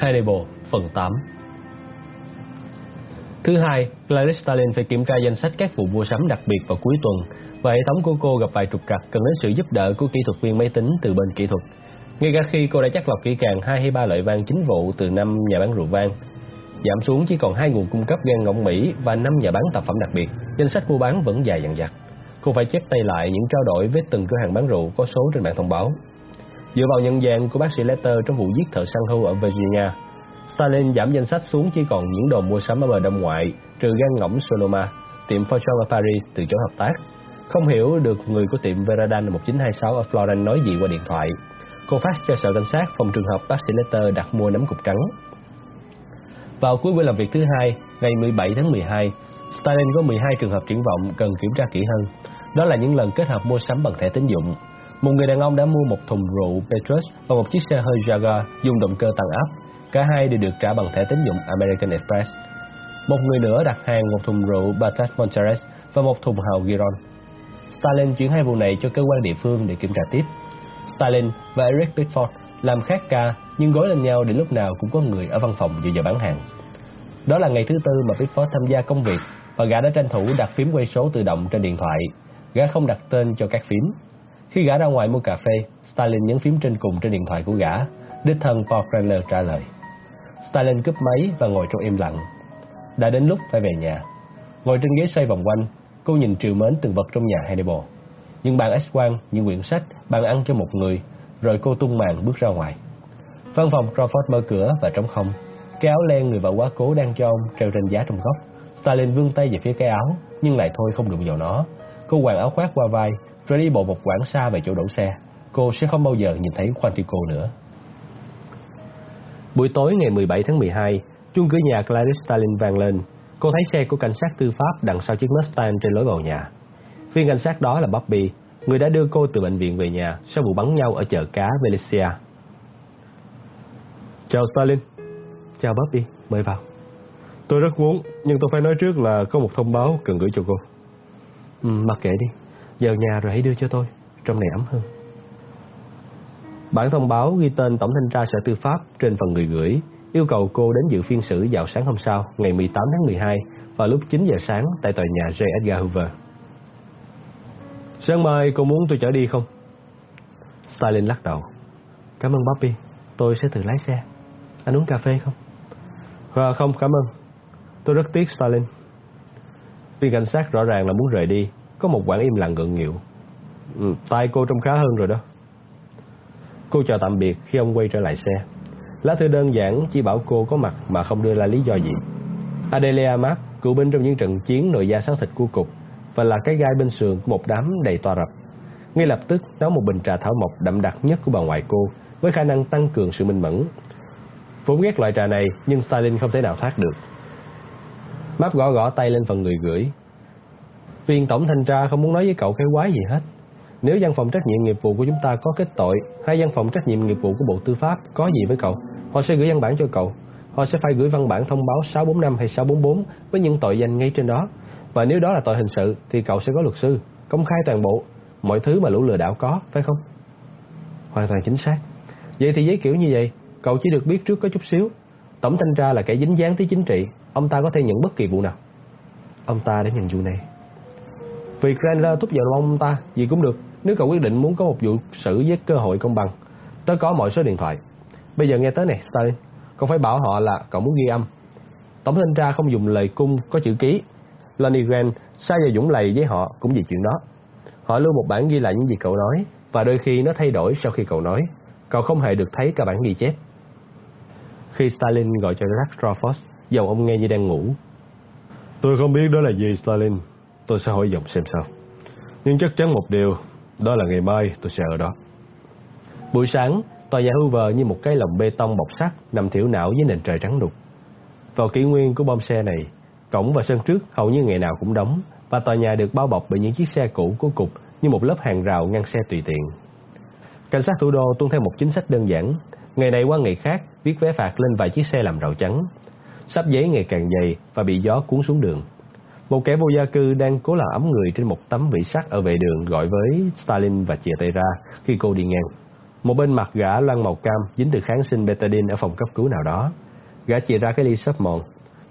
Hannibal phần 8 Thứ hai, Clarice Stalin phải kiểm tra danh sách các vụ mua sắm đặc biệt vào cuối tuần và hệ thống của cô gặp vài trục trặc cần đến sự giúp đỡ của kỹ thuật viên máy tính từ bên kỹ thuật. Ngay cả khi cô đã chắc lọc kỹ càng hai hay ba loại vang chính vụ từ năm nhà bán rượu vang, giảm xuống chỉ còn hai nguồn cung cấp gan ngỗng Mỹ và năm nhà bán tạp phẩm đặc biệt, danh sách mua bán vẫn dài dằng dặc. Cô phải chép tay lại những trao đổi với từng cửa hàng bán rượu có số trên bảng thông báo. Dựa vào nhận dạng của bác sĩ Letter trong vụ giết thợ săn hưu ở Virginia, Stalin giảm danh sách xuống chỉ còn những đồ mua sắm ở bờ đông ngoại, trừ gan ngỗng Sonoma, tiệm Fortune ở Paris từ chối hợp tác. Không hiểu được người của tiệm Veradan 1926 ở Florence nói gì qua điện thoại. Cô phát cho sở cảnh sát phòng trường hợp bác sĩ Letter đặt mua nấm cục trắng. Vào cuối buổi làm việc thứ hai, ngày 17 tháng 12, Stalin có 12 trường hợp triển vọng cần kiểm tra kỹ hơn. Đó là những lần kết hợp mua sắm bằng thẻ tín dụng. Một người đàn ông đã mua một thùng rượu Petrus và một chiếc xe hơi Jaguar dùng động cơ tăng áp. Cả hai đều được trả bằng thẻ tín dụng American Express. Một người nữa đặt hàng một thùng rượu Batas Monteres và một thùng hào Giron. Stalin chuyển hai vụ này cho cơ quan địa phương để kiểm tra tiếp. Stalin và Eric Bickford làm khác ca, nhưng gối lên nhau để lúc nào cũng có người ở văn phòng dự giờ bán hàng. Đó là ngày thứ tư mà Bickford tham gia công việc và gã đã tranh thủ đặt phím quay số tự động trên điện thoại. Gã không đặt tên cho các phím. Khi gã ra ngoài mua cà phê, Stalin nhấn phím trên cùng trên điện thoại của gã. Đích thân Paul Cranler trả lời. Stalin cúp máy và ngồi trong im lặng. Đã đến lúc phải về nhà. Ngồi trên ghế xoay vòng quanh, cô nhìn triều mến từng vật trong nhà Hannibal. Những bàn X-quang, những quyển sách, bàn ăn cho một người, rồi cô tung màn bước ra ngoài. Văn phòng Crawford mở cửa và trống không. Cái áo len người vợ quá cố đang cho ông treo trên giá trong góc. Stalin vươn tay về phía cái áo, nhưng lại thôi không đụng vào nó. Cô quàng áo khoác qua vai, rồi đi bộ một quãng xa về chỗ đổ xe. Cô sẽ không bao giờ nhìn thấy Quantico nữa. Buổi tối ngày 17 tháng 12, chuông cửa nhà Clarice Stalin vang lên. Cô thấy xe của cảnh sát tư pháp đằng sau chiếc Mustang trên lối vào nhà. Viên cảnh sát đó là Bobby, người đã đưa cô từ bệnh viện về nhà sau vụ bắn nhau ở chợ cá Valencia. Chào Stalin. Chào Bobby, mời vào. Tôi rất muốn, nhưng tôi phải nói trước là có một thông báo cần gửi cho cô. Ừ, mặc kệ đi, vào nhà rồi hãy đưa cho tôi, trong này ấm hơn. Bản thông báo ghi tên Tổng thanh tra Sở Tư pháp trên phần người gửi, yêu cầu cô đến dự phiên xử vào sáng hôm sau, ngày 18 tháng 12, vào lúc 9 giờ sáng tại tòa nhà J. Edgar Hoover. Sáng mai cô muốn tôi chở đi không? Stalin lắc đầu. Cảm ơn Bobby, tôi sẽ tự lái xe. Anh uống cà phê không? À, không, cảm ơn. Tôi rất tiếc Stalin. Viên cảnh sát rõ ràng là muốn rời đi, có một quãng im lặng ngượng nghịu. Ừ, tay cô trông khá hơn rồi đó. Cô chào tạm biệt khi ông quay trở lại xe. Lá thư đơn giản chỉ bảo cô có mặt mà không đưa ra lý do gì. Adelia Map, cựu binh trong những trận chiến nội gia sát thịt của cục và là cái gai bên sườn của một đám đầy to rập. Ngay lập tức nấu một bình trà thảo mộc đậm đặc nhất của bà ngoại cô với khả năng tăng cường sự minh mẫn. Vốn ghét loại trà này nhưng Stalin không thể nào thoát được. Map gõ gõ tay lên phần người gửi. Viên tổng thanh tra không muốn nói với cậu cái quái gì hết. Nếu văn phòng trách nhiệm nghiệp vụ của chúng ta có kết tội hay văn phòng trách nhiệm nghiệp vụ của Bộ Tư pháp có gì với cậu, họ sẽ gửi văn bản cho cậu. Họ sẽ phải gửi văn bản thông báo 645 hay 644 với những tội danh ngay trên đó. Và nếu đó là tội hình sự thì cậu sẽ có luật sư, công khai toàn bộ, mọi thứ mà lũ lừa đảo có, phải không? Hoàn toàn chính xác. Vậy thì giấy kiểu như vậy, cậu chỉ được biết trước có chút xíu. Tổng thanh tra là kẻ dính dáng tới chính trị, ông ta có thể nhận bất kỳ vụ nào. Ông ta đã nhận vụ này. Vì Cranler thúc giục ông ta, gì cũng được, nếu cậu quyết định muốn có một vụ xử với cơ hội công bằng. Tớ có mọi số điện thoại. Bây giờ nghe tới này, Stalin, cậu phải bảo họ là cậu muốn ghi âm. Tổng thanh tra không dùng lời cung có chữ ký. Lonnie Grant sai và dũng lầy với họ cũng vì chuyện đó. Họ lưu một bản ghi lại những gì cậu nói, và đôi khi nó thay đổi sau khi cậu nói. Cậu không hề được thấy cả bản ghi chép. Khi Stalin gọi cho Jack Strawford, dòng ông nghe như đang ngủ. Tôi không biết đó là gì Stalin, tôi sẽ hỏi dòng xem sao. Nhưng chắc chắn một điều, đó là ngày mai tôi sẽ ở đó. Buổi sáng, tòa nhà Hoover như một cái lồng bê tông bọc sắt nằm thiểu não dưới nền trời trắng đục. Vào kỷ nguyên của bom xe này, cổng và sân trước hầu như ngày nào cũng đóng và tòa nhà được bao bọc bởi những chiếc xe cũ của cục như một lớp hàng rào ngăn xe tùy tiện. Cảnh sát thủ đô tuân theo một chính sách đơn giản, ngày này qua ngày khác viết vé phạt lên vài chiếc xe làm rào chắn. Sắp giấy ngày càng dày và bị gió cuốn xuống đường. Một kẻ vô gia cư đang cố làm ấm người trên một tấm vỉ sắt ở vệ đường gọi với Stalin và chia tay ra khi cô đi ngang. Một bên mặt gã loang màu cam dính từ kháng sinh betadine ở phòng cấp cứu nào đó. Gã chia ra cái ly sắp mòn.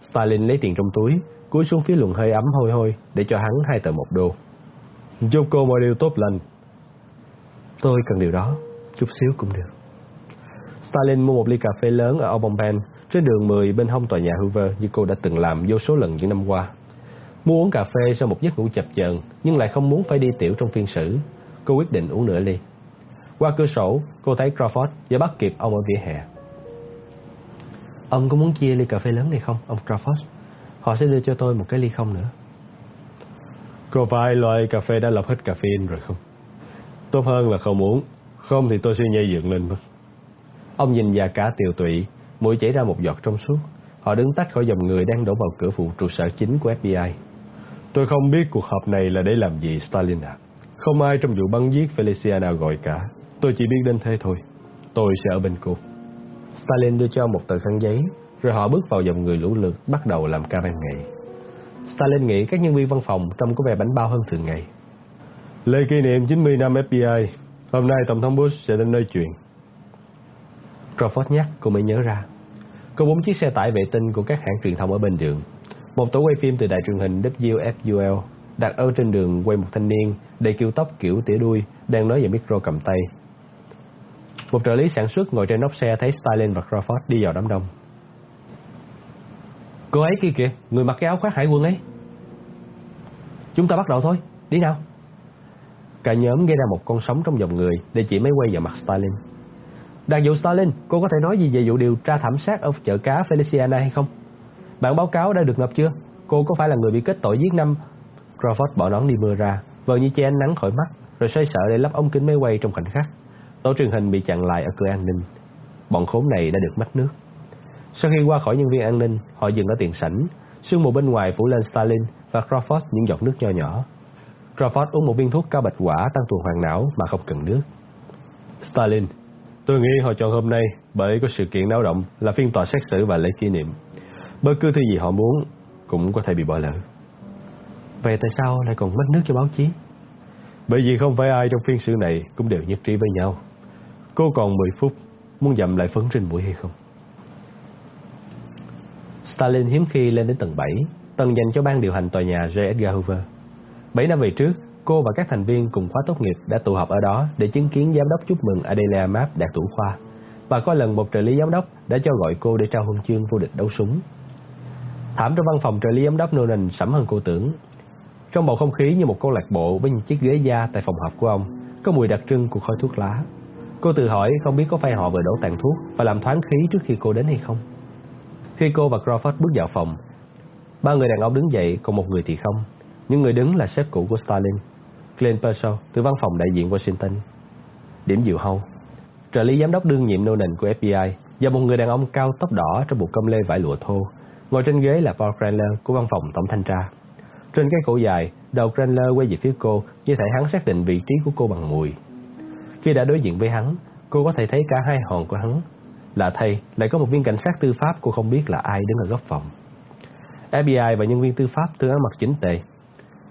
Stalin lấy tiền trong túi, cúi xuống phía luồng hơi ấm hôi hôi để cho hắn hai tờ một đô. Chúc cô mọi điều tốt lành. Tôi cần điều đó, chút xíu cũng được. Stalin mua một ly cà phê lớn ở Obomben trên đường 10 bên hông tòa nhà Hoover như cô đã từng làm vô số lần những năm qua. Mua uống cà phê sau một giấc ngủ chập chờn nhưng lại không muốn phải đi tiểu trong phiên xử. Cô quyết định uống nửa ly. Qua cửa sổ, cô thấy Crawford và bắt kịp ông ở vỉa hè. Ông có muốn chia ly cà phê lớn này không, ông Crawford? Họ sẽ đưa cho tôi một cái ly không nữa. Có phải loại cà phê đã lọc hết caffeine rồi không? Tốt hơn là không uống, không thì tôi sẽ nhây dựng lên mất. Ông nhìn già cả tiều tụy, mũi chảy ra một giọt trong suốt. Họ đứng tách khỏi dòng người đang đổ vào cửa phụ trụ sở chính của FBI. Tôi không biết cuộc họp này là để làm gì, Stalin ạ. À. Không ai trong vụ bắn giết Feliciana gọi cả. Tôi chỉ biết đến thế thôi. Tôi sẽ ở bên cô. Stalin đưa cho một tờ khăn giấy, rồi họ bước vào dòng người lũ lượt bắt đầu làm ca ban ngày. Stalin nghĩ các nhân viên văn phòng trông có vẻ bánh bao hơn thường ngày. Lễ kỷ niệm 90 năm FBI, hôm nay Tổng thống Bush sẽ đến nơi chuyện. Crawford nhắc, cô mới nhớ ra. Có bốn chiếc xe tải vệ tinh của các hãng truyền thông ở bên đường. Một tổ quay phim từ đài truyền hình WFUL đặt ở trên đường quay một thanh niên đầy kiểu tóc kiểu tỉa đuôi đang nói về micro cầm tay. Một trợ lý sản xuất ngồi trên nóc xe thấy Stalin và Crawford đi vào đám đông. Cô ấy kia kìa, người mặc cái áo khoác hải quân ấy. Chúng ta bắt đầu thôi, đi nào. Cả nhóm gây ra một con sóng trong dòng người để chỉ máy quay vào mặt Stalin. Đặc vụ Stalin, cô có thể nói gì về vụ điều tra thảm sát ở chợ cá Feliciana hay không? Bản báo cáo đã được nộp chưa? Cô có phải là người bị kết tội giết năm? Crawford bỏ nón đi mưa ra, vờ như che ánh nắng khỏi mắt, rồi xoay sợ để lắp ống kính máy quay trong khoảnh khắc. Tổ truyền hình bị chặn lại ở cửa an ninh. Bọn khốn này đã được mất nước. Sau khi qua khỏi nhân viên an ninh, họ dừng ở tiền sảnh. Sương mù bên ngoài phủ lên Stalin và Crawford những giọt nước nho nhỏ. Crawford uống một viên thuốc cao bạch quả tăng tuần hoàn não mà không cần nước. Stalin, tôi nghĩ họ chọn hôm nay bởi có sự kiện náo động là phiên tòa xét xử và lễ kỷ niệm. Bất cứ thứ gì họ muốn cũng có thể bị bỏ lỡ. Vậy tại sao lại còn mất nước cho báo chí? Bởi vì không phải ai trong phiên xử này cũng đều nhất trí với nhau. Cô còn 10 phút, muốn dậm lại phấn trên mũi hay không? Stalin hiếm khi lên đến tầng 7, tầng dành cho ban điều hành tòa nhà J. Edgar Hoover. 7 năm về trước, cô và các thành viên cùng khóa tốt nghiệp đã tụ họp ở đó để chứng kiến giám đốc chúc mừng Adelia Map đạt thủ khoa. Và có lần một trợ lý giám đốc đã cho gọi cô để trao huân chương vô địch đấu súng. Thảm trong văn phòng trợ lý giám đốc Nolan sẫm hơn cô tưởng. Trong bầu không khí như một câu lạc bộ với những chiếc ghế da tại phòng họp của ông, có mùi đặc trưng của khói thuốc lá. Cô tự hỏi không biết có phải họ vừa đổ tàn thuốc và làm thoáng khí trước khi cô đến hay không. Khi cô và Crawford bước vào phòng, ba người đàn ông đứng dậy, còn một người thì không. Những người đứng là sếp cũ của Stalin, Glenn Purcell từ văn phòng đại diện Washington. Điểm dịu hâu, trợ lý giám đốc đương nhiệm Nolan của FBI và một người đàn ông cao tóc đỏ trong bộ công lê vải lụa thô. Ngồi trên ghế là Paul Cranler của văn phòng tổng thanh tra. Trên cái cổ dài, đầu Cranler quay về phía cô như thể hắn xác định vị trí của cô bằng mùi. Khi đã đối diện với hắn, cô có thể thấy cả hai hòn của hắn là thầy lại có một viên cảnh sát tư pháp cô không biết là ai đứng ở góc phòng. FBI và nhân viên tư pháp thường ăn mặc chỉnh tề.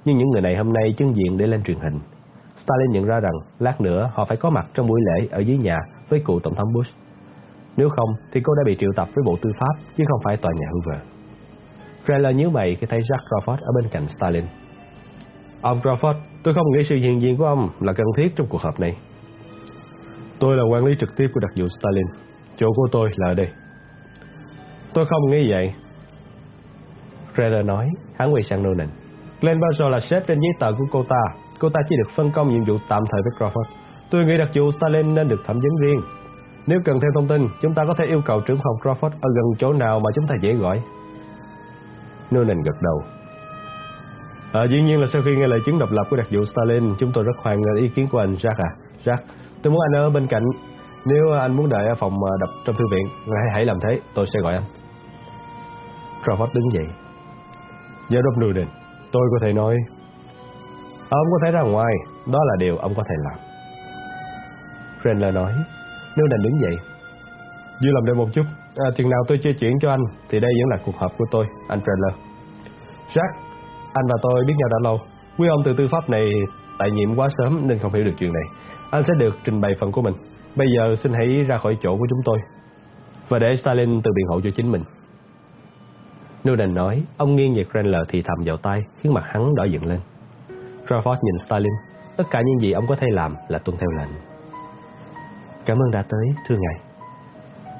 Nhưng những người này hôm nay chân diện để lên truyền hình. Stalin nhận ra rằng lát nữa họ phải có mặt trong buổi lễ ở dưới nhà với cựu Tổng thống Bush. Nếu không thì cô đã bị triệu tập với Bộ Tư pháp chứ không phải tòa nhà Hoover. Kreller nhíu mày khi thấy Jack Crawford ở bên cạnh Stalin. Ông Crawford, tôi không nghĩ sự hiện diện của ông là cần thiết trong cuộc họp này. Tôi là quản lý trực tiếp của đặc vụ Stalin. Chỗ của tôi là ở đây. Tôi không nghĩ vậy. Raider nói, hắn quay sang Nolan. Glenn Barrow là sếp trên giấy tờ của cô ta. Cô ta chỉ được phân công nhiệm vụ tạm thời với Crawford. Tôi nghĩ đặc vụ Stalin nên được thẩm vấn riêng. Nếu cần thêm thông tin, chúng ta có thể yêu cầu trưởng phòng Crawford ở gần chỗ nào mà chúng ta dễ gọi. Noonan gật đầu. À, dĩ nhiên là sau khi nghe lời chứng độc lập của đặc vụ Stalin, chúng tôi rất hoan nghênh ý kiến của anh Jack à. Jack, tôi muốn anh ở bên cạnh nếu anh muốn đợi ở phòng à, đập trong thư viện, hãy, hãy làm thế, tôi sẽ gọi anh. Crawford đứng dậy. Dạ, Giám đốc Noonan tôi có thể nói... Ông có thể ra ngoài, đó là điều ông có thể làm. Renler nói. Newden đứng dậy. Dư làm đây một chút, à, chừng nào tôi chia chuyển cho anh, thì đây vẫn là cuộc họp của tôi, anh Renler. Jack, anh và tôi biết nhau đã lâu. Quý ông từ tư pháp này tại nhiệm quá sớm nên không hiểu được chuyện này. Anh sẽ được trình bày phần của mình. Bây giờ xin hãy ra khỏi chỗ của chúng tôi Và để Stalin tự biện hộ cho chính mình Newton nói Ông nghiêng về Cranler thì thầm vào tay Khiến mặt hắn đỏ dựng lên Crawford nhìn Stalin Tất cả những gì ông có thể làm là tuân theo lệnh Cảm ơn đã tới, thưa ngài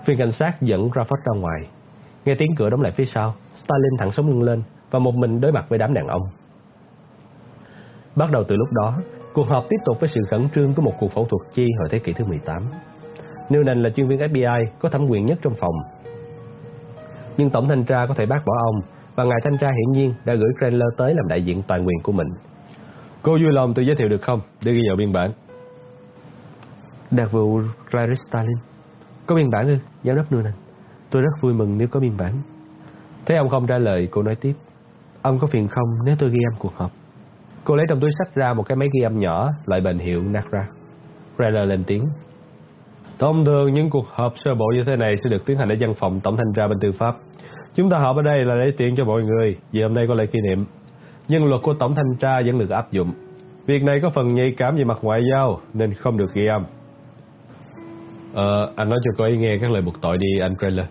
Viên cảnh sát dẫn Crawford ra ngoài Nghe tiếng cửa đóng lại phía sau Stalin thẳng sống lưng lên Và một mình đối mặt với đám đàn ông Bắt đầu từ lúc đó Cuộc họp tiếp tục với sự khẩn trương của một cuộc phẫu thuật chi hồi thế kỷ thứ 18. Newman là chuyên viên FBI có thẩm quyền nhất trong phòng. Nhưng tổng thanh tra có thể bác bỏ ông và ngài thanh tra hiển nhiên đã gửi Cranler tới làm đại diện toàn quyền của mình. Cô vui lòng tôi giới thiệu được không? Để ghi vào biên bản đạt vụ Raris Stalin. Có biên bản ư, giám đốc Newman. Tôi rất vui mừng nếu có biên bản. thấy ông không trả lời, cô nói tiếp. Ông có phiền không nếu tôi ghi âm cuộc họp? Cô lấy trong túi sách ra một cái máy ghi âm nhỏ loại bền hiệu Nagra. Reller lên tiếng. Thông thường những cuộc họp sơ bộ như thế này sẽ được tiến hành ở văn phòng tổng thanh tra bên tư pháp. Chúng ta họp ở đây là để tiện cho mọi người, vì hôm nay có lễ kỷ niệm. Nhưng luật của tổng thanh tra vẫn được áp dụng. Việc này có phần nhạy cảm về mặt ngoại giao nên không được ghi âm. Ờ, anh nói cho cô ấy nghe các lời buộc tội đi, anh Trailer.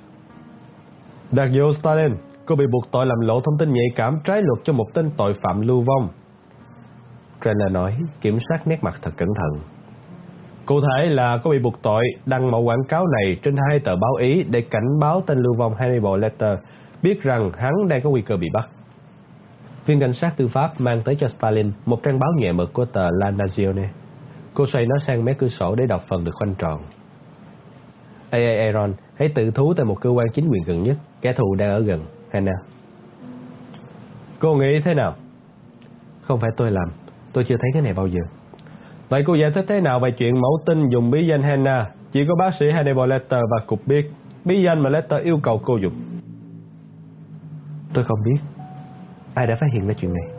Đặc vụ Stalin, cô bị buộc tội làm lộ thông tin nhạy cảm trái luật cho một tên tội phạm lưu vong. Trailer nói, kiểm soát nét mặt thật cẩn thận. Cụ thể là có bị buộc tội đăng mẫu quảng cáo này trên hai tờ báo Ý để cảnh báo tên lưu vong Hannibal Lecter biết rằng hắn đang có nguy cơ bị bắt. Viên cảnh sát tư pháp mang tới cho Stalin một trang báo nhẹ mực của tờ La Nazione. Cô xoay nó sang mé cửa sổ để đọc phần được khoanh tròn. Ê, ê, Aaron, hãy tự thú tại một cơ quan chính quyền gần nhất. Kẻ thù đang ở gần. Hannah. Cô nghĩ thế nào? Không phải tôi làm. Tôi chưa thấy cái này bao giờ. Vậy cô giải thích thế nào về chuyện mẫu tin dùng bí danh Hannah? Chỉ có bác sĩ Hannibal Lecter và cục biết bí danh mà Lecter yêu cầu cô dùng. Tôi không biết. Ai đã phát hiện ra chuyện này?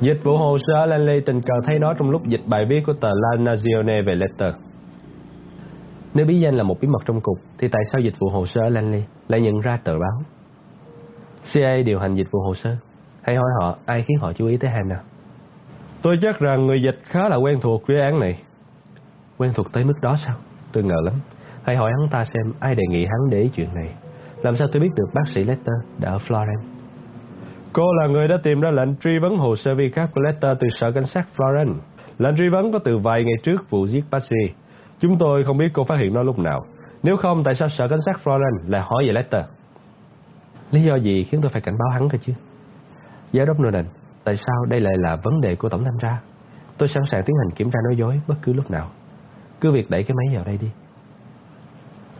Dịch vụ hồ sơ Lanley tình cờ thấy nó trong lúc dịch bài viết của tờ La Nazione về Lecter. Nếu bí danh là một bí mật trong cục, thì tại sao dịch vụ hồ sơ Lanley lại nhận ra tờ báo? CIA điều hành dịch vụ hồ sơ. Hãy hỏi họ ai khiến họ chú ý tới Hannah. Tôi chắc rằng người dịch khá là quen thuộc với án này. Quen thuộc tới mức đó sao? Tôi ngờ lắm. Hãy hỏi hắn ta xem ai đề nghị hắn để ý chuyện này. Làm sao tôi biết được bác sĩ Lester đã ở Florence? Cô là người đã tìm ra lệnh truy vấn hồ sơ vi khác của Lester từ sở cảnh sát Florence. Lệnh truy vấn có từ vài ngày trước vụ giết bác sĩ. Chúng tôi không biết cô phát hiện nó lúc nào. Nếu không, tại sao sở cảnh sát Florence lại hỏi về Lester? Lý do gì khiến tôi phải cảnh báo hắn cơ chứ? Giám đốc Nolan, Tại sao đây lại là vấn đề của tổng thanh tra? Tôi sẵn sàng tiến hành kiểm tra nói dối bất cứ lúc nào. Cứ việc đẩy cái máy vào đây đi.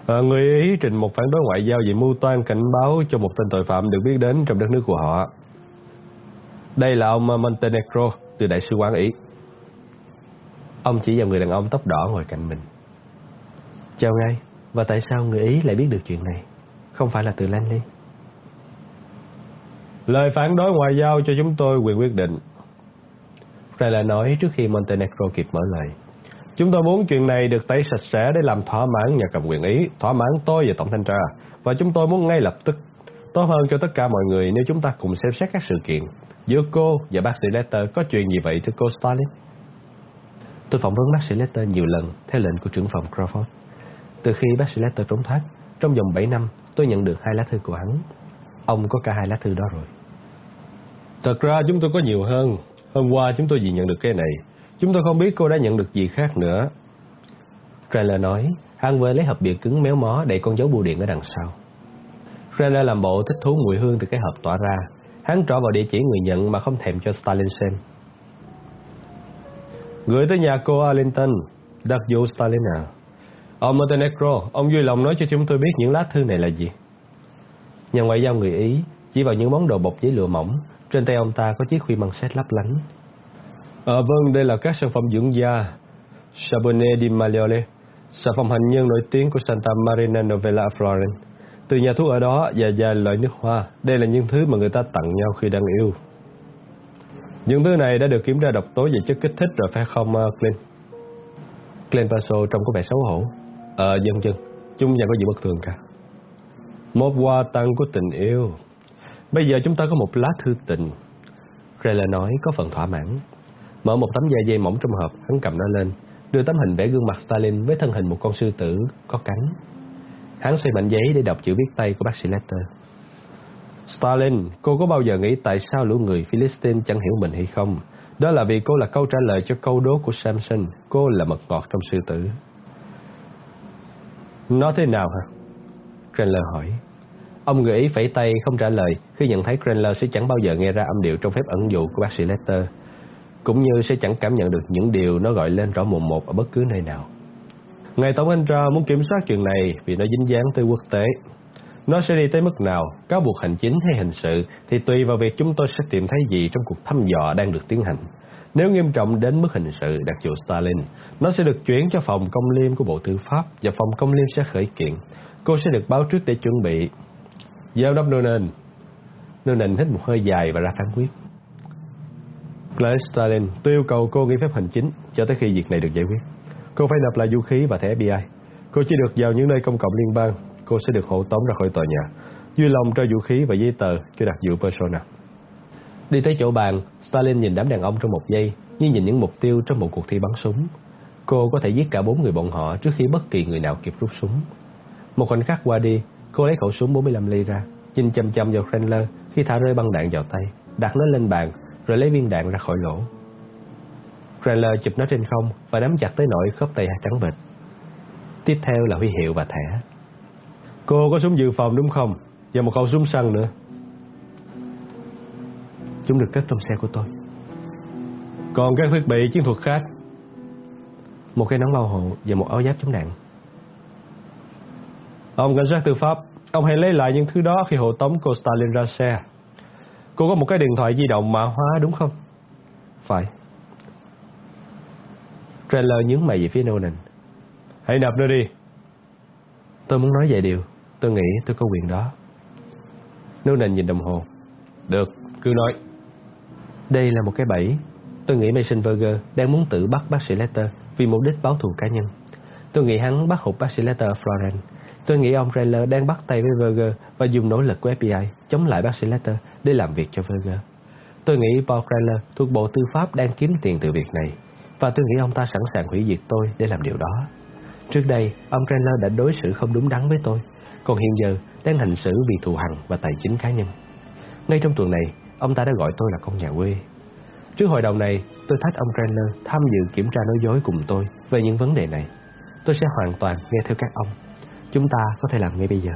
À, người Ý trình một phản đối ngoại giao về mưu toan cảnh báo cho một tên tội phạm được biết đến trong đất nước của họ. Đây là ông Montenegro từ Đại sứ quán Ý. Ông chỉ vào người đàn ông tóc đỏ ngồi cạnh mình. Chào ngài, và tại sao người Ý lại biết được chuyện này? Không phải là từ Lanley. Lời phản đối ngoại giao cho chúng tôi quyền quyết định. Rayla nói trước khi Montenegro kịp mở lời. Chúng tôi muốn chuyện này được tẩy sạch sẽ để làm thỏa mãn nhà cầm quyền Ý, thỏa mãn tôi và Tổng thanh tra. Và chúng tôi muốn ngay lập tức tốt hơn cho tất cả mọi người nếu chúng ta cùng xem xét các sự kiện. Giữa cô và bác sĩ Letter có chuyện gì vậy thưa cô Stalin? Tôi phỏng vấn bác sĩ Letter nhiều lần theo lệnh của trưởng phòng Crawford. Từ khi bác sĩ Letter trốn thoát, trong vòng 7 năm tôi nhận được hai lá thư của hắn. Ông có cả hai lá thư đó rồi. Thật ra chúng tôi có nhiều hơn. Hôm qua chúng tôi chỉ nhận được cái này. Chúng tôi không biết cô đã nhận được gì khác nữa. Trailer nói, hắn vừa lấy hộp bìa cứng méo mó đầy con dấu bưu điện ở đằng sau. Trailer làm bộ thích thú mùi hương từ cái hộp tỏa ra. Hắn trỏ vào địa chỉ người nhận mà không thèm cho Stalin xem. Gửi tới nhà cô Arlington, đặc vụ Stalin. Ông Montenegro, ông vui lòng nói cho chúng tôi biết những lá thư này là gì. Nhà ngoại giao người Ý chỉ vào những món đồ bọc giấy lụa mỏng trên tay ông ta có chiếc khuy bằng sét lấp lánh. À, vâng, đây là các sản phẩm dưỡng da. Sabone di Maliole, sản phẩm hành nhân nổi tiếng của Santa Marina Novella Florence. Từ nhà thuốc ở đó và vài loại nước hoa. Đây là những thứ mà người ta tặng nhau khi đang yêu. Những thứ này đã được kiểm tra độc tố về chất kích thích rồi phải không, uh, Clint? Clint Paso trông có vẻ xấu hổ. Ờ, dân dân, chúng chẳng có gì bất thường cả. Một hoa tặng của tình yêu. Bây giờ chúng ta có một lá thư tình. Rayla nói có phần thỏa mãn. Mở một tấm da dây mỏng trong hộp, hắn cầm nó lên. đưa tấm hình vẽ gương mặt Stalin với thân hình một con sư tử có cánh. Hắn xoay mảnh giấy để đọc chữ viết tay của bác sĩ Letter. Stalin, cô có bao giờ nghĩ tại sao lũ người Philistine chẳng hiểu mình hay không? Đó là vì cô là câu trả lời cho câu đố của Samson. Cô là mật ngọt trong sư tử. Nó thế nào hả? Cranler hỏi. Ông người Ý phẩy tay không trả lời khi nhận thấy Cranler sẽ chẳng bao giờ nghe ra âm điệu trong phép ẩn dụ của bác sĩ Lester, cũng như sẽ chẳng cảm nhận được những điều nó gọi lên rõ mồm một ở bất cứ nơi nào. Ngài Tổng Anh ra muốn kiểm soát chuyện này vì nó dính dáng tới quốc tế. Nó sẽ đi tới mức nào, cáo buộc hành chính hay hình sự thì tùy vào việc chúng tôi sẽ tìm thấy gì trong cuộc thăm dò đang được tiến hành. Nếu nghiêm trọng đến mức hình sự đặc dụ Stalin, nó sẽ được chuyển cho phòng công liêm của Bộ Tư pháp và phòng công liêm sẽ khởi kiện. Cô sẽ được báo trước để chuẩn bị. Giao đốc Noonan. Noonan hít một hơi dài và ra phán quyết. Claire Stalin, tôi yêu cầu cô nghỉ phép hành chính cho tới khi việc này được giải quyết. Cô phải nộp lại vũ khí và thẻ FBI. Cô chỉ được vào những nơi công cộng liên bang. Cô sẽ được hộ tống ra khỏi tòa nhà. Vui lòng cho vũ khí và giấy tờ cho đặc vụ Persona. Đi tới chỗ bàn, Stalin nhìn đám đàn ông trong một giây, như nhìn những mục tiêu trong một cuộc thi bắn súng. Cô có thể giết cả bốn người bọn họ trước khi bất kỳ người nào kịp rút súng. Một khoảnh khắc qua đi, cô lấy khẩu súng 45 ly ra, nhìn chăm chăm vào Krenler khi thả rơi băng đạn vào tay, đặt nó lên bàn, rồi lấy viên đạn ra khỏi lỗ. Krenler chụp nó trên không và nắm chặt tới nỗi khớp tay trắng bệch. Tiếp theo là huy hiệu và thẻ. Cô có súng dự phòng đúng không? Và một khẩu súng săn nữa. Chúng được cất trong xe của tôi. Còn các thiết bị chiến thuật khác? Một cái nón bảo hộ và một áo giáp chống đạn. Ông cảnh sát tư pháp, ông hãy lấy lại những thứ đó khi hộ tống cô Stalin ra xe. Cô có một cái điện thoại di động mã hóa đúng không? Phải. Trailer nhướng mày về phía Nolan. Hãy nộp nó đi. Tôi muốn nói vài điều. Tôi nghĩ tôi có quyền đó. Nolan nhìn đồng hồ. Được, cứ nói. Đây là một cái bẫy. Tôi nghĩ Mason Berger đang muốn tự bắt bác sĩ Letter vì mục đích báo thù cá nhân. Tôi nghĩ hắn bắt hụt bác sĩ Letter ở Florence. Tôi nghĩ ông Rayler đang bắt tay với Berger và dùng nỗ lực của FBI chống lại bác sĩ Letter để làm việc cho Berger. Tôi nghĩ Paul Rayler thuộc Bộ Tư pháp đang kiếm tiền từ việc này và tôi nghĩ ông ta sẵn sàng hủy diệt tôi để làm điều đó. Trước đây, ông Rayler đã đối xử không đúng đắn với tôi, còn hiện giờ đang hành xử vì thù hằn và tài chính cá nhân. Ngay trong tuần này, ông ta đã gọi tôi là con nhà quê. Trước hội đồng này, tôi thách ông Trailer tham dự kiểm tra nói dối cùng tôi về những vấn đề này. Tôi sẽ hoàn toàn nghe theo các ông. Chúng ta có thể làm ngay bây giờ.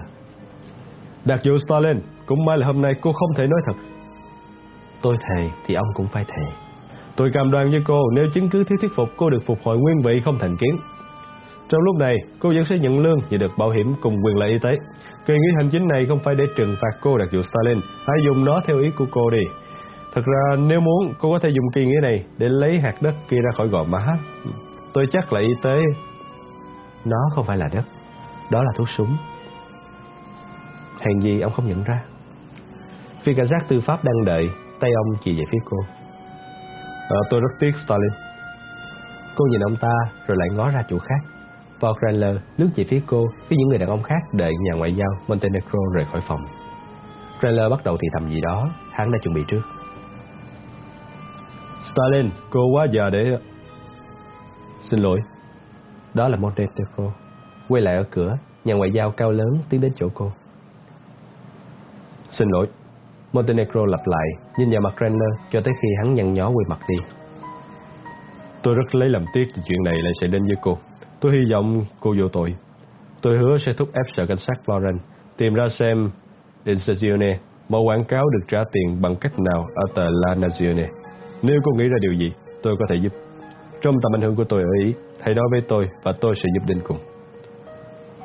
Đặc vụ Stalin, cũng may là hôm nay cô không thể nói thật. Tôi thề thì ông cũng phải thề. Tôi cam đoan với cô nếu chứng cứ thiếu thuyết phục cô được phục hồi nguyên vị không thành kiến. Trong lúc này, cô vẫn sẽ nhận lương và được bảo hiểm cùng quyền lợi y tế. Kỳ nghỉ hành chính này không phải để trừng phạt cô đặc vụ Stalin, hãy dùng nó theo ý của cô đi. Thật ra nếu muốn, cô có thể dùng kỳ nghỉ này để lấy hạt đất kia ra khỏi gò má. Tôi chắc là y tế. Nó không phải là đất, đó là thuốc súng. Hèn gì ông không nhận ra. Phi cảnh sát tư pháp đang đợi, tay ông chỉ về phía cô. À, tôi rất tiếc Stalin. Cô nhìn ông ta rồi lại ngó ra chỗ khác. Paul Cranler lướt về phía cô với những người đàn ông khác đợi nhà ngoại giao Montenegro rời khỏi phòng. Cranler bắt đầu thì thầm gì đó, hắn đã chuẩn bị trước. Stalin, cô quá già để... Xin lỗi. Đó là Montenegro. Quay lại ở cửa, nhà ngoại giao cao lớn tiến đến chỗ cô. Xin lỗi. Montenegro lặp lại, nhìn vào mặt Renner cho tới khi hắn nhăn nhó quay mặt đi. Tôi rất lấy làm tiếc vì chuyện này lại xảy đến với cô. Tôi hy vọng cô vô tội. Tôi hứa sẽ thúc ép sở cảnh sát Florence tìm ra xem Instazione mẫu quảng cáo được trả tiền bằng cách nào ở tờ La Nazione. Nếu cô nghĩ ra điều gì, tôi có thể giúp. Trong tầm ảnh hưởng của tôi ở Ý, hãy nói với tôi và tôi sẽ giúp đến cùng.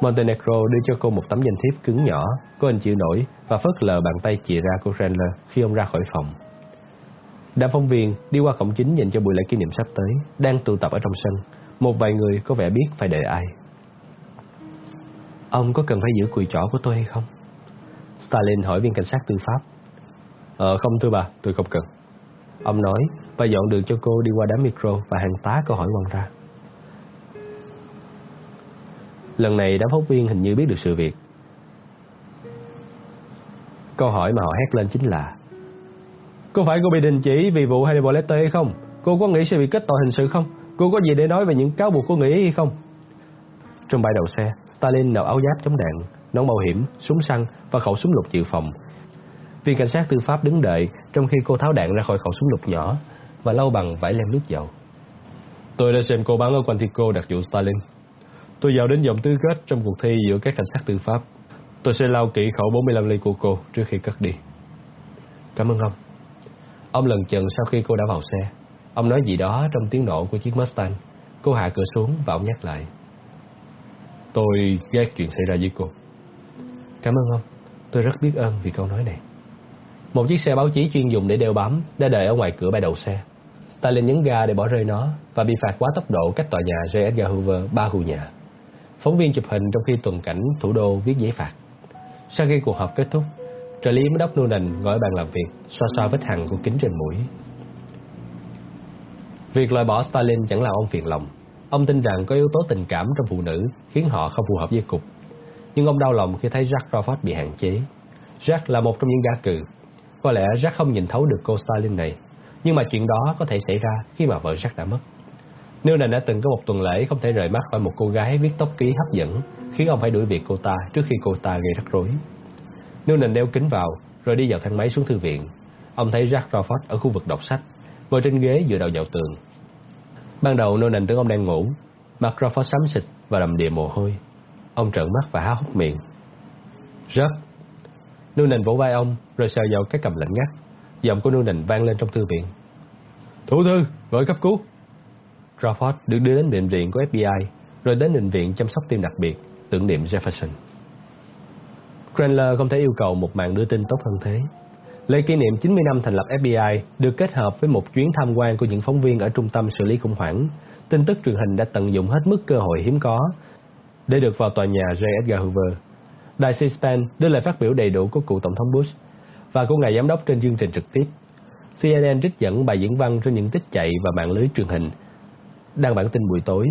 Montenegro đưa cho cô một tấm danh thiếp cứng nhỏ, có hình chữ nổi và phớt lờ bàn tay chìa ra của Chandler khi ông ra khỏi phòng. Đám phóng viên đi qua cổng chính nhìn cho buổi lễ kỷ niệm sắp tới, đang tụ tập ở trong sân. Một vài người có vẻ biết phải đợi ai. Ông có cần phải giữ cùi chỏ của tôi hay không? Stalin hỏi viên cảnh sát tư pháp. Ờ không thưa bà, tôi không cần. Ông nói và dọn đường cho cô đi qua đám micro và hàng tá câu hỏi quăng ra. Lần này đám phóng viên hình như biết được sự việc. Câu hỏi mà họ hét lên chính là Có phải cô bị đình chỉ vì vụ Hannibal Lecter hay không? Cô có nghĩ sẽ bị kết tội hình sự không? Cô có gì để nói về những cáo buộc cô nghĩ hay không? Trong bãi đầu xe, Stalin nở áo giáp chống đạn, nón bảo hiểm, súng săn và khẩu súng lục dự phòng. Viên cảnh sát tư pháp đứng đợi trong khi cô tháo đạn ra khỏi khẩu súng lục nhỏ và lau bằng vải lem nước dầu. Tôi đã xem cô bắn ở Quantico đặc vụ Stalin. Tôi vào đến vòng tứ kết trong cuộc thi giữa các cảnh sát tư pháp. Tôi sẽ lau kỹ khẩu 45 ly của cô trước khi cất đi. Cảm ơn ông. Ông lần chừng sau khi cô đã vào xe. Ông nói gì đó trong tiếng nổ của chiếc Mustang. Cô hạ cửa xuống và ông nhắc lại. Tôi ghét chuyện xảy ra với cô. Cảm ơn ông. Tôi rất biết ơn vì câu nói này. Một chiếc xe báo chí chuyên dùng để đeo bám đã đợi ở ngoài cửa bãi đậu xe. Stalin nhấn ga để bỏ rơi nó và bị phạt quá tốc độ cách tòa nhà J. Edgar Hoover ba khu nhà. Phóng viên chụp hình trong khi tuần cảnh thủ đô viết giấy phạt. Sau khi cuộc họp kết thúc, trợ lý mới đốc Noonan ngồi ở bàn làm việc, xoa xoa vết hằn của kính trên mũi. Việc loại bỏ Stalin chẳng làm ông phiền lòng. Ông tin rằng có yếu tố tình cảm trong phụ nữ khiến họ không phù hợp với cục. Nhưng ông đau lòng khi thấy Jack Crawford bị hạn chế. Jack là một trong những gã cừ. Có lẽ Jack không nhìn thấu được cô Stalin này, nhưng mà chuyện đó có thể xảy ra khi mà vợ Jack đã mất. Noonan đã từng có một tuần lễ không thể rời mắt khỏi một cô gái viết tóc ký hấp dẫn, khiến ông phải đuổi việc cô ta trước khi cô ta gây rắc rối. Noonan đeo kính vào, rồi đi vào thang máy xuống thư viện. Ông thấy Jack Crawford ở khu vực đọc sách, ngồi trên ghế dựa đầu vào tường. Ban đầu Noonan tưởng ông đang ngủ, mặt Crawford xám xịt và đầm đìa mồ hôi. Ông trợn mắt và há hốc miệng. Jack. Noonan vỗ vai ông, rồi sờ vào cái cầm lạnh ngắt. Giọng của Noonan vang lên trong thư viện. Thủ thư, gọi cấp cứu. Crawford được đưa đến bệnh viện của FBI, rồi đến bệnh viện chăm sóc tim đặc biệt, tưởng niệm Jefferson. Cranler không thể yêu cầu một màn đưa tin tốt hơn thế. Lễ kỷ niệm 90 năm thành lập FBI được kết hợp với một chuyến tham quan của những phóng viên ở trung tâm xử lý khủng hoảng. Tin tức truyền hình đã tận dụng hết mức cơ hội hiếm có để được vào tòa nhà J. Edgar Hoover. Đài C-SPAN đưa lời phát biểu đầy đủ của cựu Tổng thống Bush và của ngài giám đốc trên chương trình trực tiếp. CNN trích dẫn bài diễn văn trên những tích chạy và mạng lưới truyền hình đăng bản tin buổi tối.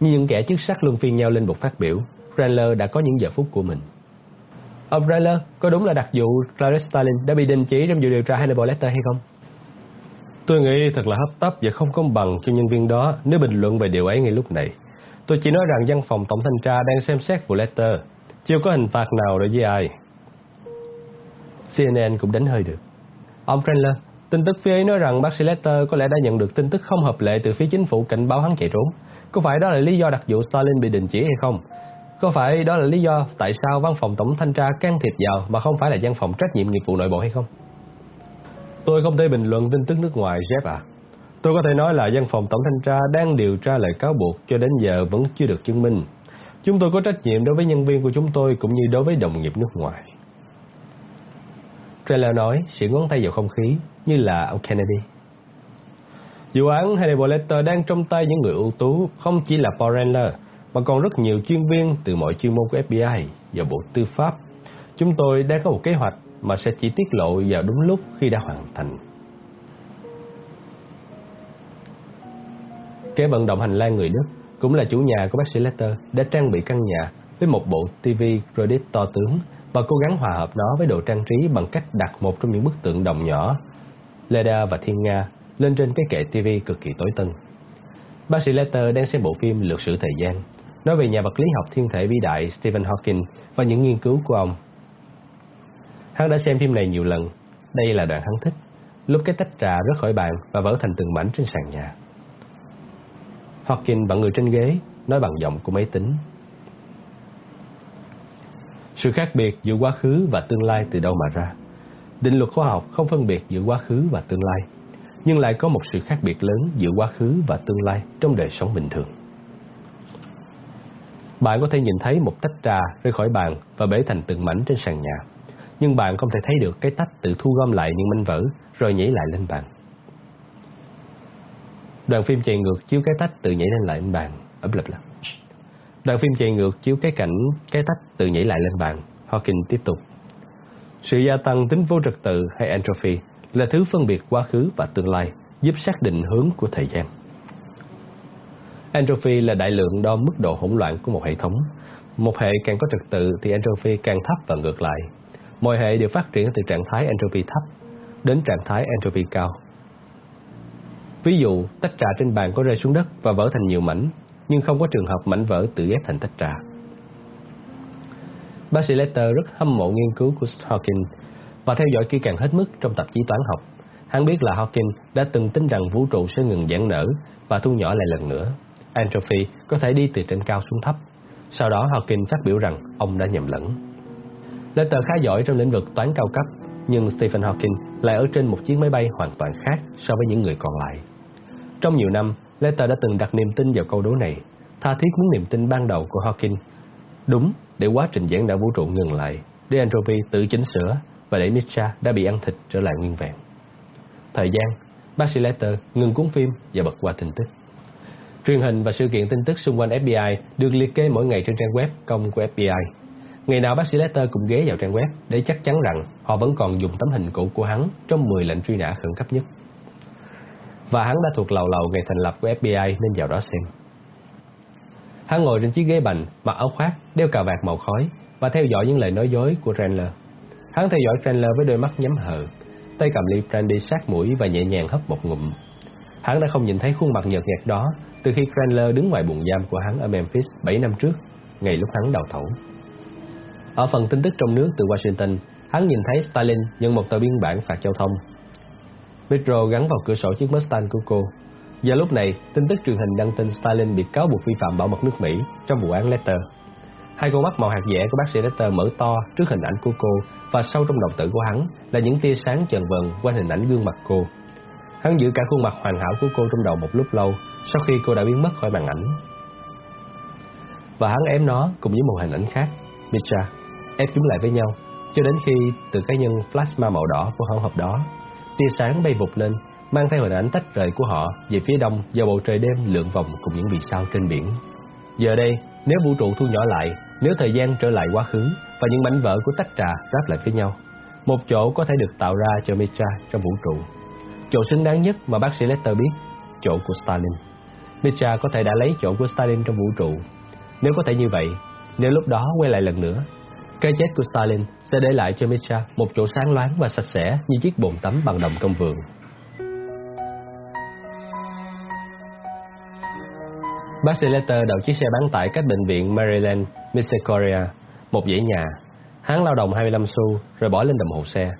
Như những kẻ chức sắc luân phiên nhau lên một phát biểu, Randler đã có những giờ phút của mình. Ông Randler, có đúng là đặc vụ Clarice Starling đã bị đình chỉ trong vụ điều tra Hannibal Lecter hay không? Tôi nghĩ thật là hấp tấp và không công bằng cho nhân viên đó nếu bình luận về điều ấy ngay lúc này. Tôi chỉ nói rằng văn phòng tổng thanh tra đang xem xét vụ Lecter, chưa có hình phạt nào đối với ai. CNN cũng đánh hơi được. Ông Randler, Tin tức phía ấy nói rằng bác sĩ Lester có lẽ đã nhận được tin tức không hợp lệ từ phía chính phủ cảnh báo hắn chạy trốn. Có phải đó là lý do đặc vụ Stalin bị đình chỉ hay không? Có phải đó là lý do tại sao văn phòng tổng thanh tra can thiệp vào mà không phải là văn phòng trách nhiệm nghiệp vụ nội bộ hay không? Tôi không thể bình luận tin tức nước ngoài, Jeff à. Tôi có thể nói là văn phòng tổng thanh tra đang điều tra lời cáo buộc cho đến giờ vẫn chưa được chứng minh. Chúng tôi có trách nhiệm đối với nhân viên của chúng tôi cũng như đối với đồng nghiệp nước ngoài. Trailer nói, sự ngón tay vào không khí, như là ông Kennedy. Vụ án Hannibal Lecter đang trong tay những người ưu tú, không chỉ là Paul Randler, mà còn rất nhiều chuyên viên từ mọi chuyên môn của FBI và Bộ Tư pháp. Chúng tôi đang có một kế hoạch mà sẽ chỉ tiết lộ vào đúng lúc khi đã hoàn thành. Kế vận động hành lang người Đức cũng là chủ nhà của bác sĩ Letter đã trang bị căn nhà với một bộ TV Rodit to tướng và cố gắng hòa hợp nó với đồ trang trí bằng cách đặt một trong những bức tượng đồng nhỏ Leda và Thiên Nga lên trên cái kệ TV cực kỳ tối tân. Bác sĩ Letter đang xem bộ phim Lược sử thời gian, nói về nhà vật lý học thiên thể vĩ đại Stephen Hawking và những nghiên cứu của ông. Hắn đã xem phim này nhiều lần, đây là đoạn hắn thích, lúc cái tách trà rớt khỏi bàn và vỡ thành từng mảnh trên sàn nhà. Hawking bằng người trên ghế, nói bằng giọng của máy tính. Sự khác biệt giữa quá khứ và tương lai từ đâu mà ra? Định luật khoa học không phân biệt giữa quá khứ và tương lai, nhưng lại có một sự khác biệt lớn giữa quá khứ và tương lai trong đời sống bình thường. Bạn có thể nhìn thấy một tách trà rơi khỏi bàn và bể thành từng mảnh trên sàn nhà, nhưng bạn không thể thấy được cái tách tự thu gom lại những mảnh vỡ rồi nhảy lại lên bàn. Đoàn phim chạy ngược chiếu cái tách tự nhảy lên lại lên bàn. ấm lập lập. Đoàn phim chạy ngược chiếu cái cảnh cái tách tự nhảy lại lên bàn. Hawking tiếp tục. Sự gia tăng tính vô trật tự hay entropy là thứ phân biệt quá khứ và tương lai, giúp xác định hướng của thời gian. Entropy là đại lượng đo mức độ hỗn loạn của một hệ thống. Một hệ càng có trật tự thì entropy càng thấp và ngược lại. Mọi hệ đều phát triển từ trạng thái entropy thấp đến trạng thái entropy cao. Ví dụ, tách trà trên bàn có rơi xuống đất và vỡ thành nhiều mảnh, nhưng không có trường hợp mảnh vỡ tự ghép thành tách trà. Bác sĩ Letter rất hâm mộ nghiên cứu của Hawking và theo dõi kỹ càng hết mức trong tạp chí toán học. Hắn biết là Hawking đã từng tin rằng vũ trụ sẽ ngừng giãn nở và thu nhỏ lại lần nữa. Entropy có thể đi từ trên cao xuống thấp. Sau đó Hawking phát biểu rằng ông đã nhầm lẫn. Letter khá giỏi trong lĩnh vực toán cao cấp, nhưng Stephen Hawking lại ở trên một chiếc máy bay hoàn toàn khác so với những người còn lại. Trong nhiều năm, Letter đã từng đặt niềm tin vào câu đố này, tha thiết muốn niềm tin ban đầu của Hawking đúng để quá trình giãn nở vũ trụ ngừng lại, để entropy tự chỉnh sửa và để Mitra đã bị ăn thịt trở lại nguyên vẹn. Thời gian, bác sĩ Letter ngừng cuốn phim và bật qua tin tức. Truyền hình và sự kiện tin tức xung quanh FBI được liệt kê mỗi ngày trên trang web công của FBI. Ngày nào bác sĩ Lester cũng ghé vào trang web để chắc chắn rằng họ vẫn còn dùng tấm hình cũ của hắn trong 10 lệnh truy nã khẩn cấp nhất. Và hắn đã thuộc lầu lầu ngày thành lập của FBI nên vào đó xem. Hắn ngồi trên chiếc ghế bành, mặc áo khoác, đeo cà vạt màu khói và theo dõi những lời nói dối của Chandler. Hắn theo dõi Chandler với đôi mắt nhắm hờ, tay cầm ly brandy sát mũi và nhẹ nhàng hấp một ngụm. Hắn đã không nhìn thấy khuôn mặt nhợt nhạt đó từ khi Cranler đứng ngoài buồng giam của hắn ở Memphis 7 năm trước, ngày lúc hắn đào thẩu. Ở phần tin tức trong nước từ Washington, hắn nhìn thấy Stalin nhận một tờ biên bản phạt giao thông. Metro gắn vào cửa sổ chiếc Mustang của cô. Giờ lúc này, tin tức truyền hình đăng tin Stalin bị cáo buộc vi phạm bảo mật nước Mỹ trong vụ án Letter. Hai con mắt màu hạt dẻ của bác sĩ Letter mở to trước hình ảnh của cô và sâu trong đồng tử của hắn là những tia sáng chần vần quanh hình ảnh gương mặt cô. Hắn giữ cả khuôn mặt hoàn hảo của cô trong đầu một lúc lâu sau khi cô đã biến mất khỏi màn ảnh. Và hắn ém nó cùng với một hình ảnh khác, Mitra, ép chúng lại với nhau, cho đến khi từ cái nhân plasma màu đỏ của hỗn hợp đó, tia sáng bay vụt lên, mang theo hình ảnh tách rời của họ về phía đông do bầu trời đêm lượn vòng cùng những vì sao trên biển. Giờ đây, nếu vũ trụ thu nhỏ lại, nếu thời gian trở lại quá khứ và những mảnh vỡ của tách trà ráp lại với nhau, một chỗ có thể được tạo ra cho Mitra trong vũ trụ. Chỗ xứng đáng nhất mà bác sĩ Lester biết, chỗ của Stalin. Mitra có thể đã lấy chỗ của Stalin trong vũ trụ. Nếu có thể như vậy, nếu lúc đó quay lại lần nữa, cái chết của Stalin sẽ để lại cho Mitra một chỗ sáng loáng và sạch sẽ như chiếc bồn tắm bằng đồng công vườn. Bác sĩ Lester đậu chiếc xe bán tải cách bệnh viện Maryland, Misericordia, một dãy nhà. Hắn lao động 25 xu rồi bỏ lên đồng hồ xe.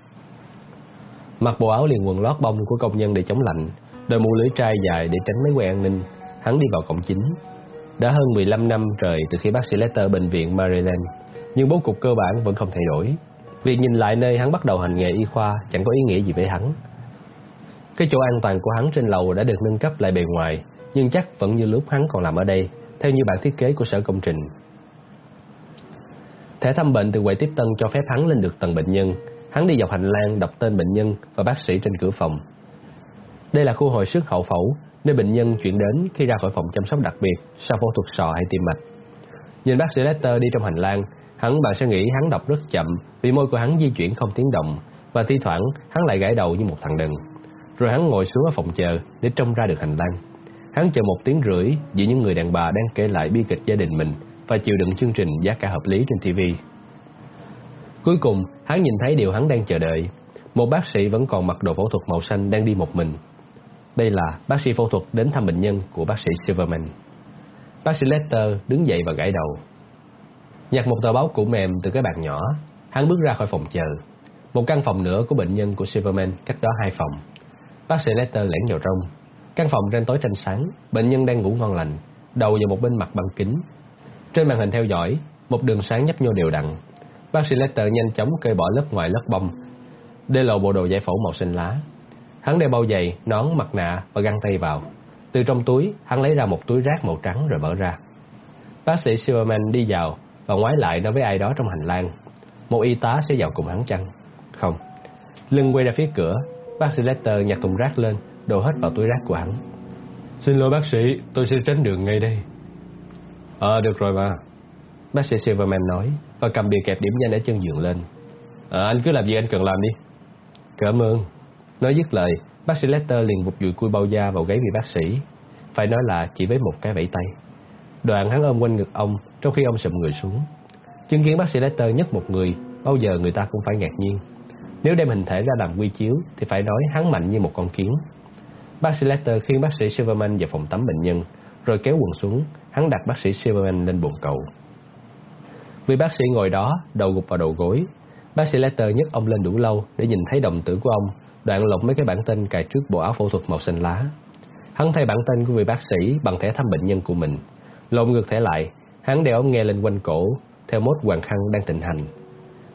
Mặc bộ áo liền quần lót bông của công nhân để chống lạnh, đôi mũ lưới trai dài để tránh mấy quay an ninh, hắn đi vào cổng chính. Đã hơn 15 năm trời từ khi bác sĩ Letter bệnh viện Maryland, nhưng bố cục cơ bản vẫn không thay đổi. Việc nhìn lại nơi hắn bắt đầu hành nghề y khoa chẳng có ý nghĩa gì với hắn. Cái chỗ an toàn của hắn trên lầu đã được nâng cấp lại bề ngoài, nhưng chắc vẫn như lúc hắn còn làm ở đây, theo như bản thiết kế của sở công trình. Thẻ thăm bệnh từ quầy tiếp tân cho phép hắn lên được tầng bệnh nhân. Hắn đi dọc hành lang đọc tên bệnh nhân và bác sĩ trên cửa phòng. Đây là khu hồi sức hậu phẫu, nơi bệnh nhân chuyển đến khi ra khỏi phòng chăm sóc đặc biệt sau phẫu thuật sọ hay tim mạch. Nhìn bác sĩ Lester đi trong hành lang, hắn bạn sẽ nghĩ hắn đọc rất chậm vì môi của hắn di chuyển không tiếng động và thi thoảng hắn lại gãi đầu như một thằng đần. Rồi hắn ngồi xuống ở phòng chờ để trông ra được hành lang. Hắn chờ một tiếng rưỡi giữa những người đàn bà đang kể lại bi kịch gia đình mình và chịu đựng chương trình giá cả hợp lý trên TV. Cuối cùng, hắn nhìn thấy điều hắn đang chờ đợi. Một bác sĩ vẫn còn mặc đồ phẫu thuật màu xanh đang đi một mình. Đây là bác sĩ phẫu thuật đến thăm bệnh nhân của bác sĩ Silverman. Bác sĩ Lester đứng dậy và gãi đầu. Nhặt một tờ báo cũ mềm từ cái bàn nhỏ, hắn bước ra khỏi phòng chờ. Một căn phòng nữa của bệnh nhân của Silverman cách đó hai phòng. Bác sĩ Lester lẻn vào trong. Căn phòng trên tối tranh sáng, bệnh nhân đang ngủ ngon lành, đầu vào một bên mặt băng kính. Trên màn hình theo dõi, một đường sáng nhấp nhô đều đặn. Bác sĩ Lester nhanh chóng cởi bỏ lớp ngoài lớp bông, để lộ bộ đồ giải phẫu màu xanh lá. Hắn đeo bao giày, nón, mặt nạ và găng tay vào. Từ trong túi, hắn lấy ra một túi rác màu trắng rồi mở ra. Bác sĩ Silverman đi vào và ngoái lại nói với ai đó trong hành lang. Một y tá sẽ vào cùng hắn chăng? Không. Lưng quay ra phía cửa, bác sĩ Lester nhặt thùng rác lên, đổ hết vào túi rác của hắn. Xin lỗi bác sĩ, tôi sẽ tránh đường ngay đây. Ờ, được rồi mà. Bác sĩ Silverman nói và cầm bìa kẹp điểm danh ở chân giường lên. À, anh cứ làm gì anh cần làm đi. Cảm ơn. Nói dứt lời, bác sĩ Lester liền vụt dùi cui bao da vào gáy vị bác sĩ. Phải nói là chỉ với một cái vẫy tay. Đoạn hắn ôm quanh ngực ông trong khi ông sụm người xuống. Chứng kiến bác sĩ Lester nhấc một người, bao giờ người ta cũng phải ngạc nhiên. Nếu đem hình thể ra làm quy chiếu thì phải nói hắn mạnh như một con kiến. Bác sĩ Lester khiến bác sĩ Silverman vào phòng tắm bệnh nhân, rồi kéo quần xuống, hắn đặt bác sĩ Silverman lên bồn cầu. Vì bác sĩ ngồi đó, đầu gục vào đầu gối, bác sĩ Letter nhấc ông lên đủ lâu để nhìn thấy đồng tử của ông, đoạn lột mấy cái bản tên cài trước bộ áo phẫu thuật màu xanh lá. Hắn thay bản tên của vị bác sĩ bằng thẻ thăm bệnh nhân của mình, lộn ngược thẻ lại, hắn đeo ống nghe lên quanh cổ, theo mốt hoàng khăn đang thịnh hành.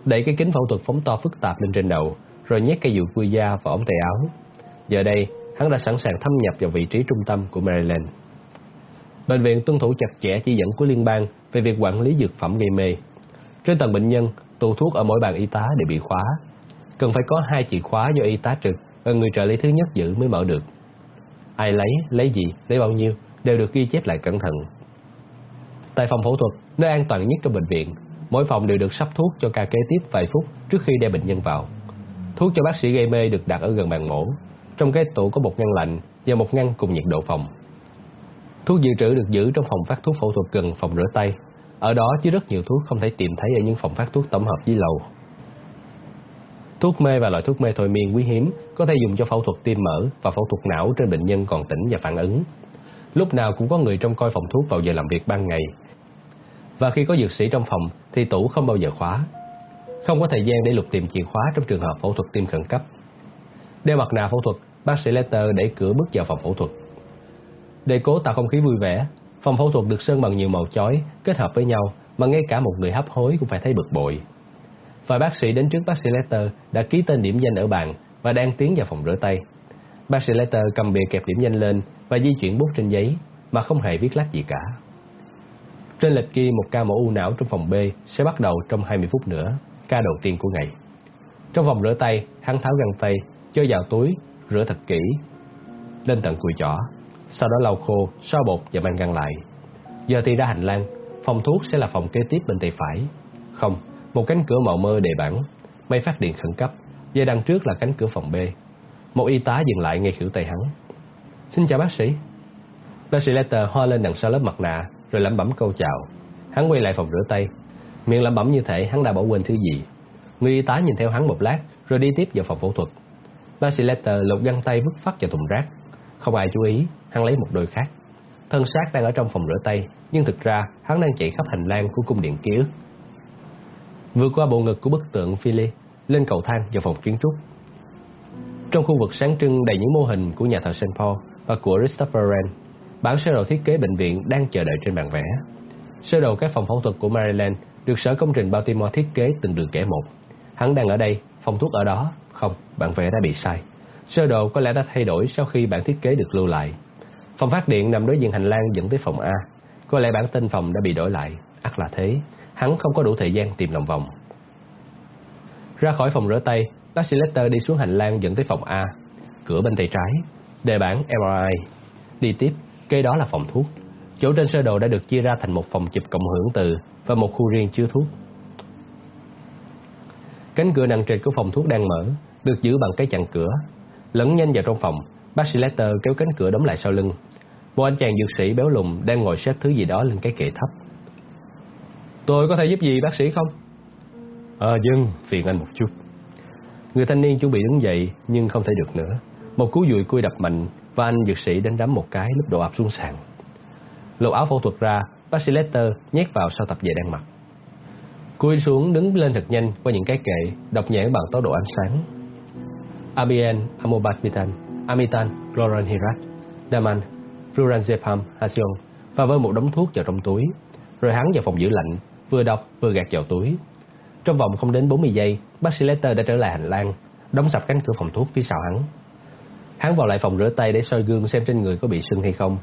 Đẩy cái kính phẫu thuật phóng to phức tạp lên trên đầu, rồi nhét cây dụ vui da vào ống tay áo. Giờ đây, hắn đã sẵn sàng thâm nhập vào vị trí trung tâm của Maryland. Bệnh viện tuân thủ chặt chẽ chỉ dẫn của liên bang về việc quản lý dược phẩm gây mê. Trên tầng bệnh nhân, tủ thuốc ở mỗi bàn y tá đều bị khóa. Cần phải có hai chìa khóa do y tá trực và người trợ lý thứ nhất giữ mới mở được. Ai lấy, lấy gì, lấy bao nhiêu đều được ghi chép lại cẩn thận. Tại phòng phẫu thuật, nơi an toàn nhất trong bệnh viện, mỗi phòng đều được sắp thuốc cho ca kế tiếp vài phút trước khi đem bệnh nhân vào. Thuốc cho bác sĩ gây mê được đặt ở gần bàn mổ. Trong cái tủ có một ngăn lạnh và một ngăn cùng nhiệt độ phòng. Thuốc dự trữ được giữ trong phòng phát thuốc phẫu thuật gần phòng rửa tay. Ở đó chứa rất nhiều thuốc không thể tìm thấy ở những phòng phát thuốc tổng hợp dưới lầu. Thuốc mê và loại thuốc mê thôi miên quý hiếm có thể dùng cho phẫu thuật tim mở và phẫu thuật não trên bệnh nhân còn tỉnh và phản ứng. Lúc nào cũng có người trông coi phòng thuốc vào giờ làm việc ban ngày. Và khi có dược sĩ trong phòng thì tủ không bao giờ khóa. Không có thời gian để lục tìm chìa khóa trong trường hợp phẫu thuật tim khẩn cấp. Đeo mặt nạ phẫu thuật, bác sĩ Letter đẩy cửa bước vào phòng phẫu thuật. Để cố tạo không khí vui vẻ, phòng phẫu thuật được sơn bằng nhiều màu chói kết hợp với nhau mà ngay cả một người hấp hối cũng phải thấy bực bội. Vài bác sĩ đến trước bác sĩ Letter đã ký tên điểm danh ở bàn và đang tiến vào phòng rửa tay. Bác sĩ Letter cầm bìa kẹp điểm danh lên và di chuyển bút trên giấy mà không hề viết lách gì cả. Trên lịch ghi một ca mổ u não trong phòng B sẽ bắt đầu trong 20 phút nữa, ca đầu tiên của ngày. Trong phòng rửa tay, hắn tháo găng tay, cho vào túi, rửa thật kỹ, lên tận cùi chỏ, sau đó lau khô, xoa bột và mang găng lại. Giờ thì ra hành lang, phòng thuốc sẽ là phòng kế tiếp bên tay phải. Không, một cánh cửa màu mơ đề bản, máy phát điện khẩn cấp, dây đằng trước là cánh cửa phòng B. Một y tá dừng lại ngay khỉu tay hắn. Xin chào bác sĩ. Bác sĩ Letter ho lên đằng sau lớp mặt nạ, rồi lẩm bẩm câu chào. Hắn quay lại phòng rửa tay. Miệng lẩm bẩm như thể hắn đã bỏ quên thứ gì. Người y tá nhìn theo hắn một lát, rồi đi tiếp vào phòng phẫu thuật. Bác sĩ Letter lột găng tay vứt phát vào thùng rác. Không ai chú ý, hắn lấy một đôi khác. Thân xác đang ở trong phòng rửa tay, nhưng thực ra hắn đang chạy khắp hành lang của cung điện ký ức. Vượt qua bộ ngực của bức tượng Philly, lên cầu thang vào phòng kiến trúc. Trong khu vực sáng trưng đầy những mô hình của nhà thờ St. Paul và của Christopher Wren, bản sơ đồ thiết kế bệnh viện đang chờ đợi trên bàn vẽ. Sơ đồ các phòng phẫu thuật của Maryland được Sở Công trình Baltimore thiết kế từng đường kẻ một. Hắn đang ở đây, phòng thuốc ở đó. Không, bản vẽ đã bị sai. Sơ đồ có lẽ đã thay đổi sau khi bản thiết kế được lưu lại. Phòng phát điện nằm đối diện hành lang dẫn tới phòng A. Có lẽ bản tên phòng đã bị đổi lại. ắt là thế. Hắn không có đủ thời gian tìm lòng vòng. Ra khỏi phòng rửa tay, bác sĩ Lester đi xuống hành lang dẫn tới phòng A. Cửa bên tay trái, đề bản MRI. Đi tiếp, cây đó là phòng thuốc. Chỗ trên sơ đồ đã được chia ra thành một phòng chụp cộng hưởng từ và một khu riêng chứa thuốc. Cánh cửa nặng trịch của phòng thuốc đang mở, được giữ bằng cái chặn cửa. Lẫn nhanh vào trong phòng, bác sĩ Lester kéo cánh cửa đóng lại sau lưng. Một anh chàng dược sĩ béo lùn đang ngồi xếp thứ gì đó lên cái kệ thấp. Tôi có thể giúp gì bác sĩ không? Ờ, à dân, phiền anh một chút. Người thanh niên chuẩn bị đứng dậy nhưng không thể được nữa. Một cú dùi cui đập mạnh và anh dược sĩ đánh đấm một cái lúc độ ập xuống sàn. Lột áo phẫu thuật ra, bác sĩ Lester nhét vào sau tập về đang mặc. Cúi xuống đứng lên thật nhanh qua những cái kệ, đọc nhãn bằng tốc độ ánh sáng. Abien, Amobatbitan, Amitan, Chloranhirat, Daman, Flurazepam, Hasion và với một đống thuốc vào trong túi. Rồi hắn vào phòng giữ lạnh, vừa đọc vừa gạt vào túi. Trong vòng không đến 40 giây, bác sĩ Lester đã trở lại hành lang, đóng sập cánh cửa phòng thuốc phía sau hắn. Hắn vào lại phòng rửa tay để soi gương xem trên người có bị sưng hay không.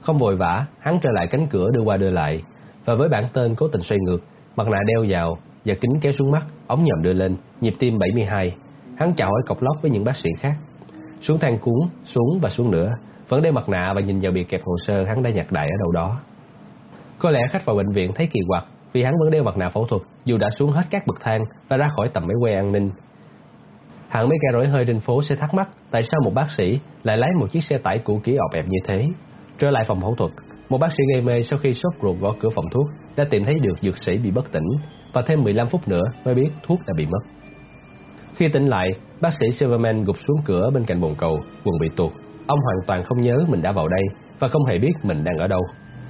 Không vội vã, hắn trở lại cánh cửa đưa qua đưa lại, và với bản tên cố tình xoay ngược, mặt nạ đeo vào và kính kéo xuống mắt, ống nhòm đưa lên, nhịp tim 72. Hắn chào hỏi cọc lót với những bác sĩ khác. Xuống thang cuốn, xuống và xuống nữa, vẫn đeo mặt nạ và nhìn vào bị kẹp hồ sơ hắn đã nhặt đại ở đâu đó. Có lẽ khách vào bệnh viện thấy kỳ quặc vì hắn vẫn đeo mặt nạ phẫu thuật dù đã xuống hết các bậc thang và ra khỏi tầm máy quay an ninh. Hẳn mấy kẻ rỗi hơi trên phố sẽ thắc mắc tại sao một bác sĩ lại lái một chiếc xe tải cũ kỹ ọp ẹp như thế. Trở lại phòng phẫu thuật, một bác sĩ gây mê sau khi sốt ruột gõ cửa phòng thuốc đã tìm thấy được dược sĩ bị bất tỉnh và thêm 15 phút nữa mới biết thuốc đã bị mất. Khi tỉnh lại, bác sĩ Silverman gục xuống cửa bên cạnh bồn cầu, quần bị tuột. Ông hoàn toàn không nhớ mình đã vào đây và không hề biết mình đang ở đâu.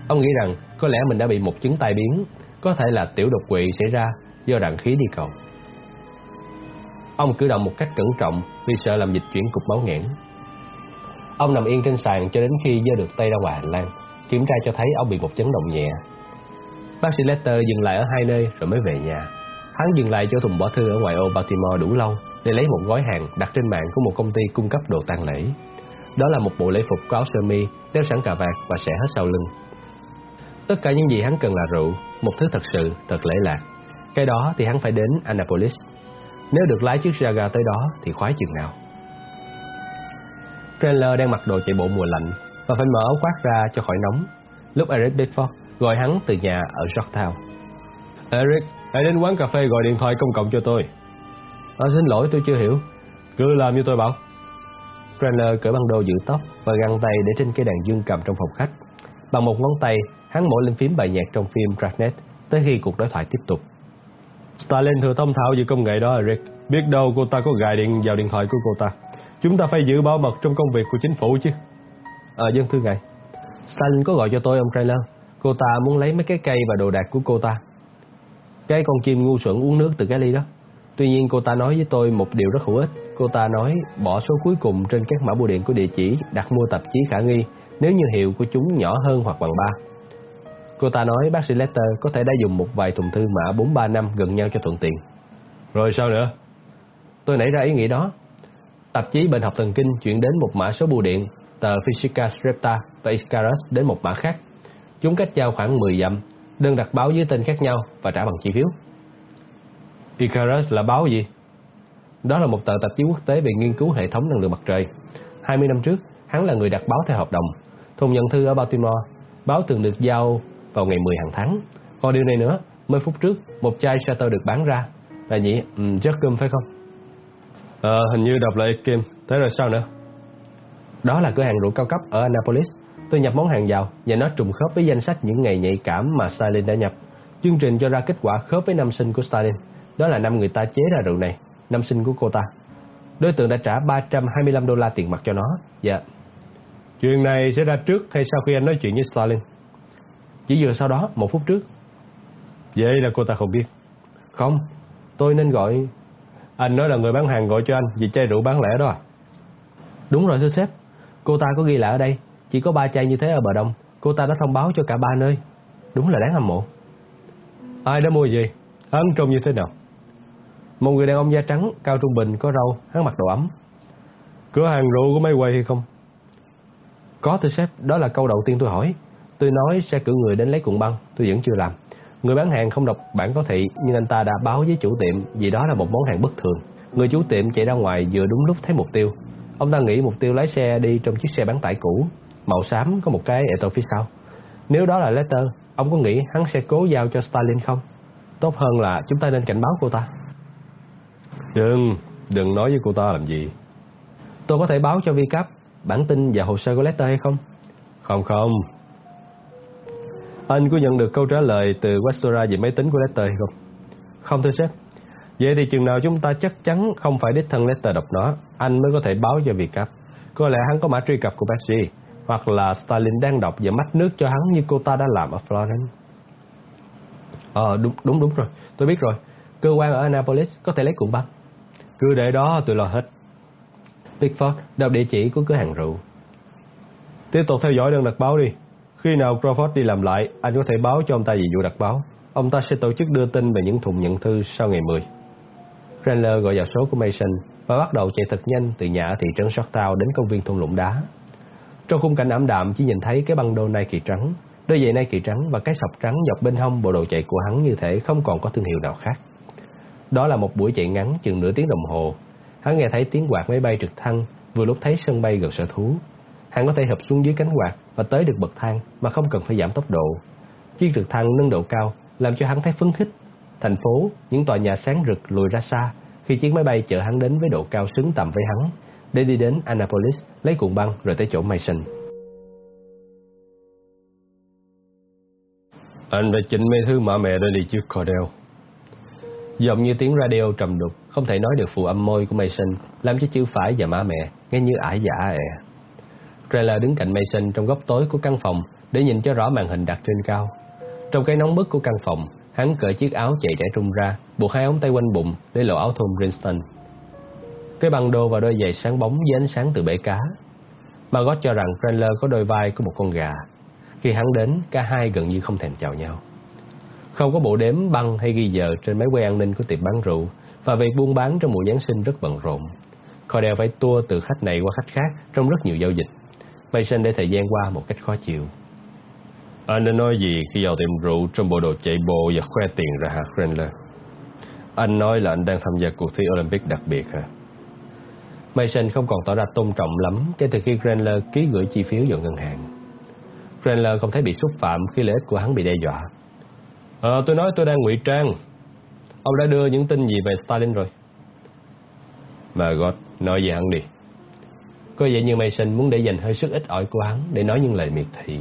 Ông nghĩ rằng có lẽ mình đã bị một chứng tai biến, có thể là tiểu đột quỵ xảy ra do đạn khí đi cầu. Ông cử động một cách cẩn trọng vì sợ làm dịch chuyển cục máu nghẽn. Ông nằm yên trên sàn cho đến khi giơ được tay ra ngoài hành lang, kiểm tra cho thấy ông bị một chấn động nhẹ. Bác sĩ Lester dừng lại ở hai nơi rồi mới về nhà. Hắn dừng lại chỗ thùng bỏ thư ở ngoài ô Baltimore đủ lâu để lấy một gói hàng đặt trên mạng của một công ty cung cấp đồ tang lễ. Đó là một bộ lễ phục có áo sơ mi, đeo sẵn cà vạt và xẻ hết sau lưng. Tất cả những gì hắn cần là rượu, một thứ thật sự, thật lễ lạc. Cái đó thì hắn phải đến Annapolis. Nếu được lái chiếc Jaga tới đó thì khoái chừng nào. Trailer đang mặc đồ chạy bộ mùa lạnh và phải mở áo khoác ra cho khỏi nóng. Lúc Eric Bedford gọi hắn từ nhà ở Georgetown. Eric, hãy đến quán cà phê gọi điện thoại công cộng cho tôi. À, xin lỗi tôi chưa hiểu. Cứ làm như tôi bảo. Trailer cởi băng đồ giữ tóc và găng tay để trên cây đàn dương cầm trong phòng khách. Bằng một ngón tay, hắn mổ lên phím bài nhạc trong phim Dragnet tới khi cuộc đối thoại tiếp tục. Stalin thừa thông thạo về công nghệ đó Eric. Biết đâu cô ta có gài điện vào điện thoại của cô ta. Chúng ta phải giữ bảo mật trong công việc của chính phủ chứ. Ờ, à, dân thưa ngài. Stalin có gọi cho tôi ông Trailer. Cô ta muốn lấy mấy cái cây và đồ đạc của cô ta. Cái con chim ngu xuẩn uống nước từ cái ly đó. Tuy nhiên cô ta nói với tôi một điều rất hữu ích. Cô ta nói bỏ số cuối cùng trên các mã bưu điện của địa chỉ đặt mua tạp chí khả nghi nếu như hiệu của chúng nhỏ hơn hoặc bằng 3. Cô ta nói bác sĩ Lester có thể đã dùng một vài thùng thư mã 435 gần nhau cho thuận tiện. Rồi sao nữa? Tôi nảy ra ý nghĩ đó. Tạp chí Bệnh học thần kinh chuyển đến một mã số bưu điện, tờ Physica Strepta và Icarus đến một mã khác. Chúng cách nhau khoảng 10 dặm, đơn đặt báo dưới tên khác nhau và trả bằng chi phiếu. Icarus là báo gì? Đó là một tờ tạp chí quốc tế về nghiên cứu hệ thống năng lượng mặt trời. 20 năm trước, hắn là người đặt báo theo hợp đồng. Thùng nhận thư ở Baltimore, báo thường được giao vào ngày 10 hàng tháng. Còn điều này nữa, mấy phút trước, một chai Chateau được bán ra. Là nhỉ, ừ, um, Jackum phải không? Ờ, hình như đọc lại Kim. Thế rồi sao nữa? Đó là cửa hàng rượu cao cấp ở Annapolis. Tôi nhập món hàng vào và nó trùng khớp với danh sách những ngày nhạy cảm mà Stalin đã nhập. Chương trình cho ra kết quả khớp với năm sinh của Stalin. Đó là năm người ta chế ra rượu này, năm sinh của cô ta. Đối tượng đã trả 325 đô la tiền mặt cho nó. Dạ. Chuyện này sẽ ra trước hay sau khi anh nói chuyện với Stalin? Chỉ vừa sau đó, một phút trước. Vậy là cô ta không biết. Không, tôi nên gọi... Anh nói là người bán hàng gọi cho anh vì chai rượu bán lẻ đó à? Đúng rồi thưa sếp. Cô ta có ghi lại ở đây. Chỉ có ba chai như thế ở bờ đông. Cô ta đã thông báo cho cả ba nơi. Đúng là đáng hâm mộ. Ai đã mua gì? Ấn trông như thế nào? Một người đàn ông da trắng, cao trung bình, có râu, hắn mặc đồ ấm. Cửa hàng rượu có mấy quầy hay không? Có thưa sếp, đó là câu đầu tiên tôi hỏi. Tôi nói sẽ cử người đến lấy cuộn băng, tôi vẫn chưa làm. Người bán hàng không đọc bản có thị, nhưng anh ta đã báo với chủ tiệm vì đó là một món hàng bất thường. Người chủ tiệm chạy ra ngoài vừa đúng lúc thấy mục tiêu. Ông ta nghĩ mục tiêu lái xe đi trong chiếc xe bán tải cũ, màu xám có một cái tô phía sau. Nếu đó là Lester, ông có nghĩ hắn sẽ cố giao cho Stalin không? Tốt hơn là chúng ta nên cảnh báo cô ta. Đừng, đừng nói với cô ta làm gì. Tôi có thể báo cho Vi Cấp bản tin và hồ sơ của Lester hay không? Không không, anh có nhận được câu trả lời từ Westora về máy tính của Lester hay không? Không thưa sếp. Vậy thì chừng nào chúng ta chắc chắn không phải đích thân Lester đọc nó, anh mới có thể báo cho việc cấp. Có lẽ hắn có mã truy cập của Betsy, hoặc là Stalin đang đọc và mách nước cho hắn như cô ta đã làm ở Florence. Ờ, đúng, đúng, đúng rồi, tôi biết rồi. Cơ quan ở Annapolis có thể lấy cuộn băng. Cứ để đó tôi lo hết. Pickford đọc địa chỉ của cửa hàng rượu. Tiếp tục theo dõi đơn đặt báo đi. Khi nào Crawford đi làm lại, anh có thể báo cho ông ta về vụ đặt báo. Ông ta sẽ tổ chức đưa tin về những thùng nhận thư sau ngày 10. Chandler gọi vào số của Mason và bắt đầu chạy thật nhanh từ nhà ở thị trấn Shortown đến công viên thung lũng đá. Trong khung cảnh ảm đạm chỉ nhìn thấy cái băng đô Nike trắng, đôi giày Nike trắng và cái sọc trắng dọc bên hông bộ đồ chạy của hắn như thể không còn có thương hiệu nào khác. Đó là một buổi chạy ngắn chừng nửa tiếng đồng hồ. Hắn nghe thấy tiếng quạt máy bay trực thăng vừa lúc thấy sân bay gần sở thú. Hắn có thể hợp xuống dưới cánh quạt và tới được bậc thang mà không cần phải giảm tốc độ. Chiếc trực thăng nâng độ cao làm cho hắn thấy phấn khích. Thành phố, những tòa nhà sáng rực lùi ra xa khi chiếc máy bay chở hắn đến với độ cao xứng tầm với hắn để đi đến Annapolis lấy cuộn băng rồi tới chỗ Mason. Anh phải chỉnh mấy thứ mã mẹ đó đi trước Cordell. Giọng như tiếng radio trầm đục, không thể nói được phụ âm môi của Mason, làm cho chữ phải và má mẹ nghe như ải giả ẹ. Trailer đứng cạnh Mason trong góc tối của căn phòng để nhìn cho rõ màn hình đặt trên cao. Trong cái nóng bức của căn phòng, hắn cởi chiếc áo chạy trẻ trung ra, buộc hai ống tay quanh bụng để lộ áo thun Princeton. Cái băng đô và đôi giày sáng bóng dưới ánh sáng từ bể cá. Margot cho rằng Chandler có đôi vai của một con gà. Khi hắn đến, cả hai gần như không thèm chào nhau. Không có bộ đếm băng hay ghi giờ trên máy quay an ninh của tiệm bán rượu và việc buôn bán trong mùa Giáng sinh rất bận rộn. Cordell phải tua từ khách này qua khách khác trong rất nhiều giao dịch. Mason để thời gian qua một cách khó chịu. Anh đã nói gì khi vào tiệm rượu trong bộ đồ chạy bộ và khoe tiền ra hả Chandler? Anh nói là anh đang tham gia cuộc thi Olympic đặc biệt hả? Mason không còn tỏ ra tôn trọng lắm kể từ khi Grenler ký gửi chi phiếu vào ngân hàng. Grenler không thấy bị xúc phạm khi lợi ích của hắn bị đe dọa. Ờ, tôi nói tôi đang ngụy trang. Ông đã đưa những tin gì về Stalin rồi? Margot, nói về hắn đi. Có vẻ như Mason muốn để dành hơi sức ít ỏi của hắn để nói những lời miệt thị.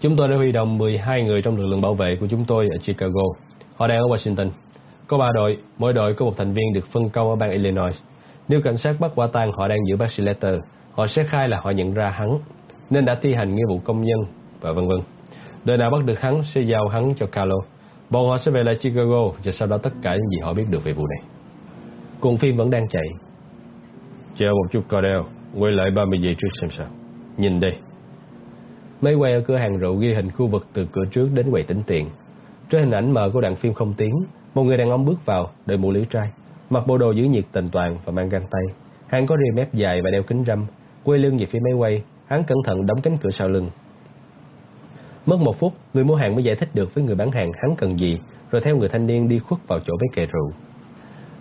Chúng tôi đã huy động 12 người trong lực lượng bảo vệ của chúng tôi ở Chicago. Họ đang ở Washington. Có 3 đội, mỗi đội có một thành viên được phân công ở bang Illinois. Nếu cảnh sát bắt quả tang họ đang giữ bác sĩ Letter, họ sẽ khai là họ nhận ra hắn, nên đã thi hành nghĩa vụ công nhân và vân vân. Đời nào bắt được hắn sẽ giao hắn cho Carlo. Bọn họ sẽ về lại Chicago và sau đó tất cả những gì họ biết được về vụ này. Cuộn phim vẫn đang chạy. Chờ một chút Cordell, quay lại 30 giây trước xem sao. Nhìn đây. Máy quay ở cửa hàng rượu ghi hình khu vực từ cửa trước đến quầy tính tiền. Trên hình ảnh mờ của đoạn phim không tiếng, một người đàn ông bước vào, đội mũ lưỡi trai, mặc bộ đồ giữ nhiệt tình toàn và mang găng tay. Hắn có ria mép dài và đeo kính râm, quay lưng về phía máy quay, hắn cẩn thận đóng cánh cửa sau lưng. Mất một phút, người mua hàng mới giải thích được với người bán hàng hắn cần gì, rồi theo người thanh niên đi khuất vào chỗ mấy kệ rượu.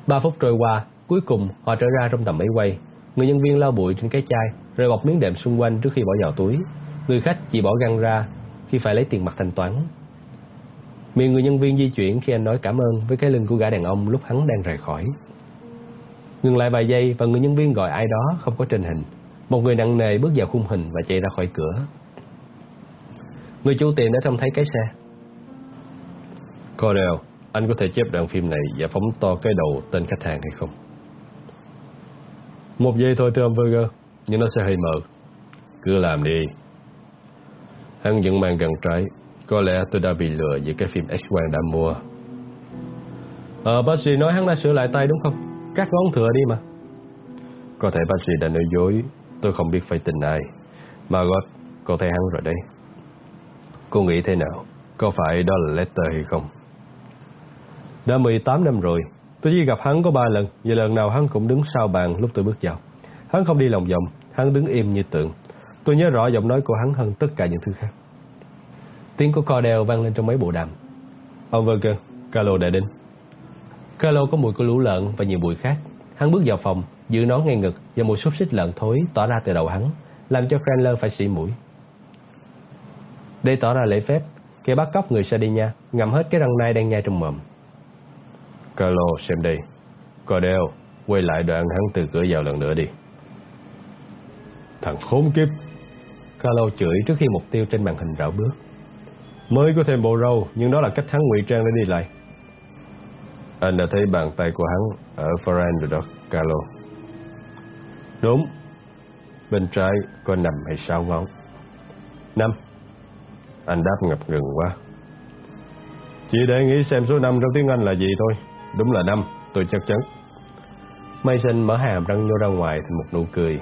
Ba phút trôi qua, cuối cùng họ trở ra trong tầm máy quay. Người nhân viên lau bụi trên cái chai, rồi bọc miếng đệm xung quanh trước khi bỏ vào túi. Người khách chỉ bỏ găng ra khi phải lấy tiền mặt thanh toán. Miệng người nhân viên di chuyển khi anh nói cảm ơn với cái lưng của gã đàn ông lúc hắn đang rời khỏi. Ngừng lại vài giây và người nhân viên gọi ai đó không có trên hình. Một người nặng nề bước vào khung hình và chạy ra khỏi cửa. Người chủ tiệm đã trông thấy cái xe. Cordell, anh có thể chép đoạn phim này và phóng to cái đầu tên khách hàng hay không? Một giây thôi thưa ông Berger, nhưng nó sẽ hơi mờ. Cứ làm đi. Hắn vẫn mang gần trái. Có lẽ tôi đã bị lừa vì cái phim X-Quang đã mua. Ờ, bác sĩ nói hắn đã sửa lại tay đúng không? Cắt ngón thừa đi mà. Có thể bác sĩ đã nói dối. Tôi không biết phải tin ai. Margot, cô thấy hắn rồi đấy. Cô nghĩ thế nào? Có phải đó là Lester hay không? Đã 18 năm rồi, tôi chỉ gặp hắn có 3 lần, và lần nào hắn cũng đứng sau bàn lúc tôi bước vào. Hắn không đi lòng vòng, hắn đứng im như tượng. Tôi nhớ rõ giọng nói của hắn hơn tất cả những thứ khác. Tiếng của Cordell vang lên trong mấy bộ đàm. Ông Verker, Carlo đã đến. Carlo có mùi của lũ lợn và nhiều mùi khác. Hắn bước vào phòng, giữ nón ngay ngực và mùi xúc xích lợn thối tỏa ra từ đầu hắn, làm cho Cranler phải xỉ mũi. Để tỏ ra lễ phép, kẻ bắt cóc người Sardinia ngậm hết cái răng nai đang nhai trong mồm. Carlo, xem đây. Cordell, quay lại đoạn hắn từ cửa vào lần nữa đi. Thằng khốn kiếp! Carlo chửi trước khi mục tiêu trên màn hình rảo bước. Mới có thêm bộ râu, nhưng đó là cách hắn ngụy trang để đi lại. Anh đã thấy bàn tay của hắn ở Ferran rồi đó, Carlo. Đúng. Bên trái có nằm hay sáu ngón? Năm. Anh đáp ngập ngừng quá. Chỉ để nghĩ xem số năm trong tiếng Anh là gì thôi. Đúng là năm, tôi chắc chắn. Mason mở hàm răng nhô ra ngoài thành một nụ cười.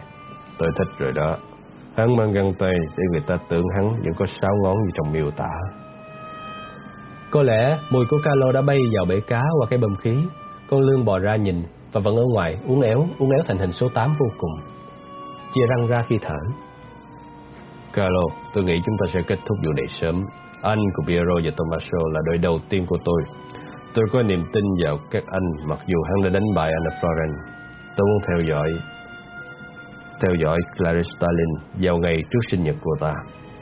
Tôi thích rồi đó. Hắn mang găng tay để người ta tưởng hắn vẫn có sáu ngón như trong miêu tả. Có lẽ mùi của Carlo đã bay vào bể cá qua cái bơm khí. Con lương bò ra nhìn và vẫn ở ngoài uốn éo, uốn éo thành hình số 8 vô cùng. Chia răng ra khi thở. Carlo, tôi nghĩ chúng ta sẽ kết thúc vụ này sớm. Anh của Piero và Tommaso là đội đầu tiên của tôi. Tôi có niềm tin vào các anh mặc dù hắn đã đánh bại Anna Florence. Tôi muốn theo dõi theo dõi Clarice Stalin vào ngày trước sinh nhật của ta,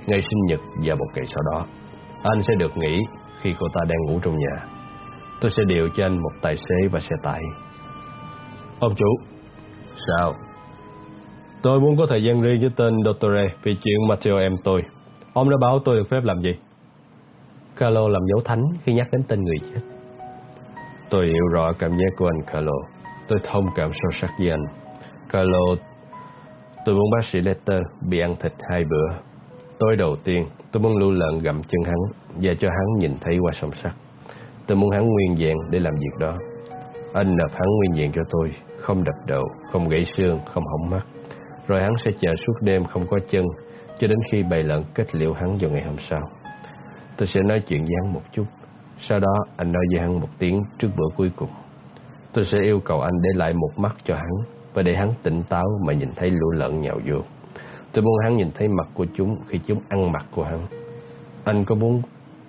ngày sinh nhật và một ngày sau đó. Anh sẽ được nghỉ khi cô ta đang ngủ trong nhà. Tôi sẽ điều cho anh một tài xế và xe tải. Ông chủ. Sao? Tôi muốn có thời gian riêng với tên Dottore vì chuyện Matteo em tôi. Ông đã bảo tôi được phép làm gì? Carlo làm dấu thánh khi nhắc đến tên người chết. Tôi hiểu rõ cảm giác của anh Carlo. Tôi thông cảm sâu sắc với anh. Carlo, Tôi muốn bác sĩ Letter bị ăn thịt hai bữa. Tối đầu tiên, tôi muốn lưu lợn gặm chân hắn và cho hắn nhìn thấy qua sông sắt. Tôi muốn hắn nguyên vẹn để làm việc đó. Anh nộp hắn nguyên vẹn cho tôi, không đập đầu, không gãy xương, không hỏng mắt. Rồi hắn sẽ chờ suốt đêm không có chân, cho đến khi bày lợn kết liễu hắn vào ngày hôm sau. Tôi sẽ nói chuyện với hắn một chút. Sau đó anh nói với hắn một tiếng trước bữa cuối cùng. Tôi sẽ yêu cầu anh để lại một mắt cho hắn và để hắn tỉnh táo mà nhìn thấy lũ lợn nhào vô. Tôi muốn hắn nhìn thấy mặt của chúng khi chúng ăn mặt của hắn. Anh có muốn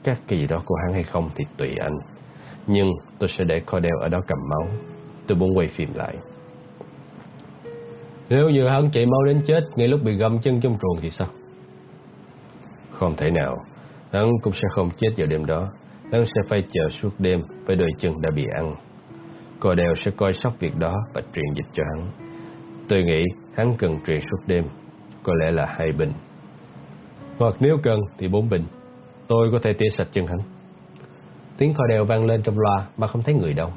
các kỳ đó của hắn hay không thì tùy anh. Nhưng tôi sẽ để Cordell ở đó cầm máu. Tôi muốn quay phim lại. Nếu như hắn chạy máu đến chết ngay lúc bị găm chân trong chuồng thì sao? Không thể nào. Hắn cũng sẽ không chết vào đêm đó. Hắn sẽ phải chờ suốt đêm với đôi chân đã bị ăn. Cô đều sẽ coi sóc việc đó và truyền dịch cho hắn. Tôi nghĩ hắn cần truyền suốt đêm. Có lẽ là hai bình. Hoặc nếu cần thì bốn bình. Tôi có thể tỉa sạch chân hắn. Tiếng Cordell vang lên trong loa mà không thấy người đâu.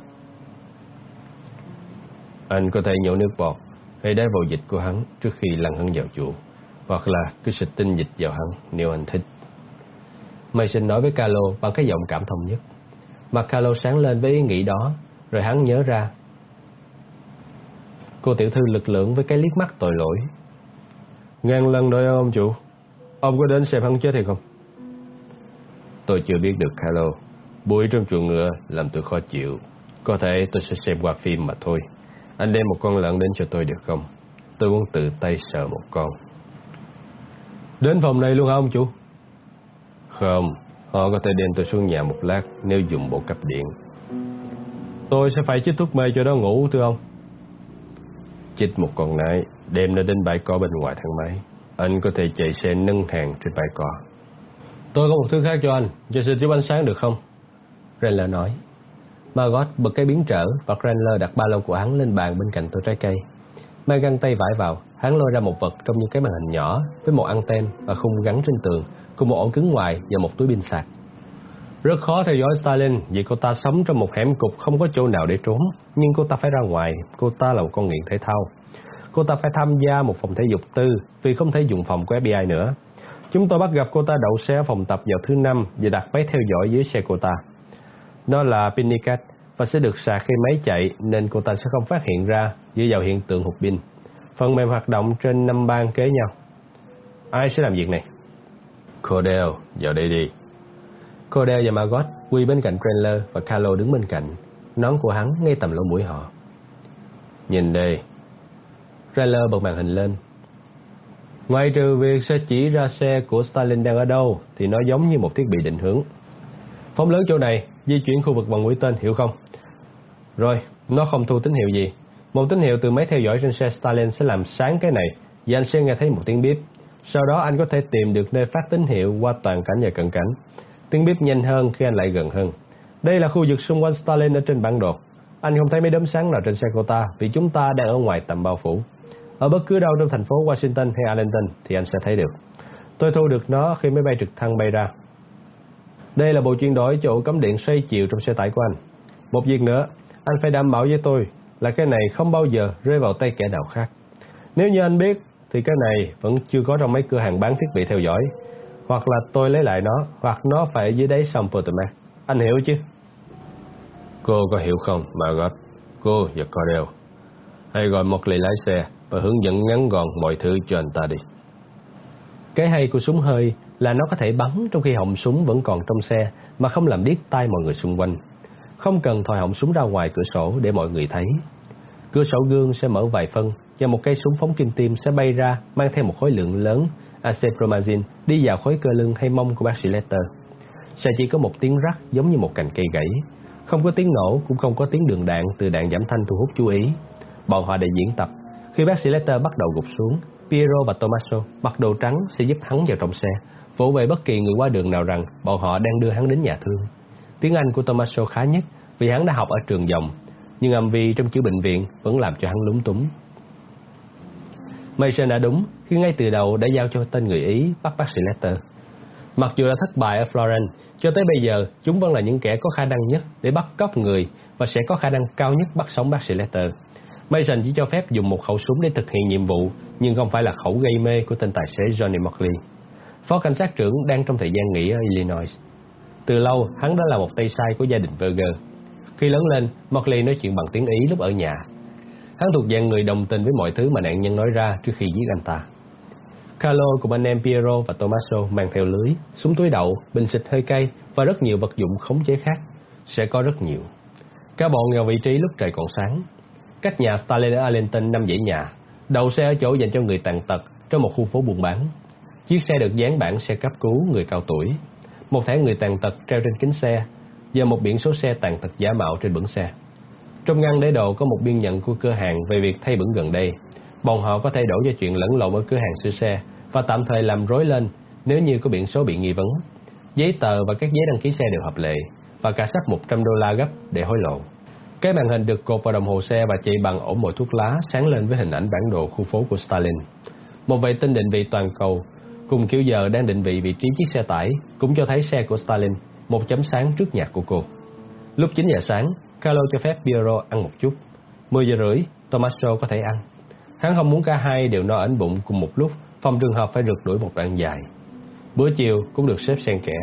Anh có thể nhổ nước bọt hay đá vào dịch của hắn trước khi lăn hắn vào chuồng. Hoặc là cứ xịt tinh dịch vào hắn nếu anh thích. Mason nói với Carlo bằng cái giọng cảm thông nhất. Mặt Carlo sáng lên với ý nghĩ đó, rồi hắn nhớ ra. Cô tiểu thư lực lượng với cái liếc mắt tội lỗi. Ngàn lần rồi ông chủ, ông có đến xem hắn chết hay không? Tôi chưa biết được Carlo. Bụi trong chuồng ngựa làm tôi khó chịu. Có thể tôi sẽ xem qua phim mà thôi. Anh đem một con lợn đến cho tôi được không? Tôi muốn tự tay sờ một con. Đến phòng này luôn hả ông chủ? Không, họ có thể đem tôi xuống nhà một lát nếu dùng bộ cấp điện. Tôi sẽ phải chích thuốc mê cho nó ngủ thưa ông. Chích một con nái, đem nó đến bãi cỏ bên ngoài thang máy. Anh có thể chạy xe nâng hàng trên bãi cỏ. Tôi có một thứ khác cho anh, cho xin giúp ánh sáng được không? Renler nói. Margot bật cái biến trở và Renler đặt ba lô của hắn lên bàn bên cạnh tô trái cây. Mang găng tay vải vào, hắn lôi ra một vật trong như cái màn hình nhỏ với một anten và khung gắn trên tường, cùng một ổ cứng ngoài và một túi pin sạc. Rất khó theo dõi Stalin vì cô ta sống trong một hẻm cục không có chỗ nào để trốn. Nhưng cô ta phải ra ngoài, cô ta là một con nghiện thể thao. Cô ta phải tham gia một phòng thể dục tư vì không thể dùng phòng của FBI nữa. Chúng tôi bắt gặp cô ta đậu xe ở phòng tập vào thứ năm và đặt máy theo dõi dưới xe cô ta. Nó là Pinnicat và sẽ được sạc khi máy chạy nên cô ta sẽ không phát hiện ra dựa vào hiện tượng hụt pin. Phần mềm hoạt động trên năm bang kế nhau. Ai sẽ làm việc này? Cordell, vào đây đi. Cordell và Margot quỳ bên cạnh Trailer và Carlo đứng bên cạnh, nón của hắn ngay tầm lỗ mũi họ. Nhìn đây. Trailer bật màn hình lên. Ngoài trừ việc sẽ chỉ ra xe của Stalin đang ở đâu, thì nó giống như một thiết bị định hướng. Phóng lớn chỗ này, di chuyển khu vực bằng mũi tên, hiểu không? Rồi, nó không thu tín hiệu gì. Một tín hiệu từ máy theo dõi trên xe Stalin sẽ làm sáng cái này, và anh sẽ nghe thấy một tiếng bíp. Sau đó anh có thể tìm được nơi phát tín hiệu qua toàn cảnh và cận cảnh. Tiếng bíp nhanh hơn khi anh lại gần hơn. Đây là khu vực xung quanh Stalin ở trên bản đồ. Anh không thấy mấy đốm sáng nào trên xe cô ta vì chúng ta đang ở ngoài tầm bao phủ. Ở bất cứ đâu trong thành phố Washington hay Arlington thì anh sẽ thấy được. Tôi thu được nó khi máy bay trực thăng bay ra. Đây là bộ chuyển đổi chỗ cấm điện xoay chiều trong xe tải của anh. Một việc nữa, anh phải đảm bảo với tôi là cái này không bao giờ rơi vào tay kẻ nào khác. Nếu như anh biết thì cái này vẫn chưa có trong mấy cửa hàng bán thiết bị theo dõi. Hoặc là tôi lấy lại nó, hoặc nó phải dưới đáy sông Potomac. Anh hiểu chứ? Cô có hiểu không, Margot? Cô và Cordell. Hãy gọi một lì lái xe và hướng dẫn ngắn gọn mọi thứ cho anh ta đi. Cái hay của súng hơi là nó có thể bắn trong khi họng súng vẫn còn trong xe mà không làm điếc tai mọi người xung quanh. Không cần thòi họng súng ra ngoài cửa sổ để mọi người thấy. Cửa sổ gương sẽ mở vài phân và một cây súng phóng kim tiêm sẽ bay ra mang theo một khối lượng lớn acepromazine đi vào khối cơ lưng hay mông của bác sĩ Letter. Sẽ chỉ có một tiếng rắc giống như một cành cây gãy. Không có tiếng nổ cũng không có tiếng đường đạn từ đạn giảm thanh thu hút chú ý. Bọn họ đã diễn tập. Khi bác sĩ Letter bắt đầu gục xuống, Piero và Tommaso mặc đồ trắng sẽ giúp hắn vào trong xe, vỗ về bất kỳ người qua đường nào rằng bọn họ đang đưa hắn đến nhà thương. Tiếng Anh của Tommaso khá nhất vì hắn đã học ở trường dòng, nhưng âm vi trong chữ bệnh viện vẫn làm cho hắn lúng túng. Mason đã đúng khi ngay từ đầu đã giao cho tên người Ý bắt bác sĩ Letter. Mặc dù đã thất bại ở Florence, cho tới bây giờ chúng vẫn là những kẻ có khả năng nhất để bắt cóc người và sẽ có khả năng cao nhất bắt sống bác sĩ Letter. Mason chỉ cho phép dùng một khẩu súng để thực hiện nhiệm vụ, nhưng không phải là khẩu gây mê của tên tài xế Johnny Mockley. Phó cảnh sát trưởng đang trong thời gian nghỉ ở Illinois. Từ lâu, hắn đã là một tay sai của gia đình Berger. Khi lớn lên, Mockley nói chuyện bằng tiếng Ý lúc ở nhà. Hắn thuộc dạng người đồng tình với mọi thứ mà nạn nhân nói ra trước khi giết anh ta. Carlo cùng anh em Piero và Tommaso mang theo lưới, súng túi đậu, bình xịt hơi cay và rất nhiều vật dụng khống chế khác. Sẽ có rất nhiều. Cả bọn vào vị trí lúc trời còn sáng. Cách nhà Stalin ở Arlington năm dãy nhà, đầu xe ở chỗ dành cho người tàn tật trong một khu phố buôn bán. Chiếc xe được dán bản xe cấp cứu người cao tuổi, một thẻ người tàn tật treo trên kính xe và một biển số xe tàn tật giả mạo trên bửng xe. Trong ngăn để đồ có một biên nhận của cửa hàng về việc thay bửng gần đây. Bọn họ có thay đổi cho chuyện lẫn lộn ở cửa hàng sửa xe và tạm thời làm rối lên nếu như có biển số bị nghi vấn. Giấy tờ và các giấy đăng ký xe đều hợp lệ và cả sắp 100 đô la gấp để hối lộ. Cái màn hình được cột vào đồng hồ xe và chạy bằng ổ mồi thuốc lá sáng lên với hình ảnh bản đồ khu phố của Stalin. Một vệ tinh định vị toàn cầu cùng kiểu giờ đang định vị vị trí chiếc xe tải cũng cho thấy xe của Stalin, một chấm sáng trước nhạc của cô. Lúc 9 giờ sáng, Carlo cho phép Piero ăn một chút. 10 giờ rưỡi, Tommaso có thể ăn. Hắn không muốn cả hai đều no ẩn bụng cùng một lúc, phòng trường hợp phải rượt đuổi một đoạn dài. Bữa chiều cũng được xếp xen kẽ.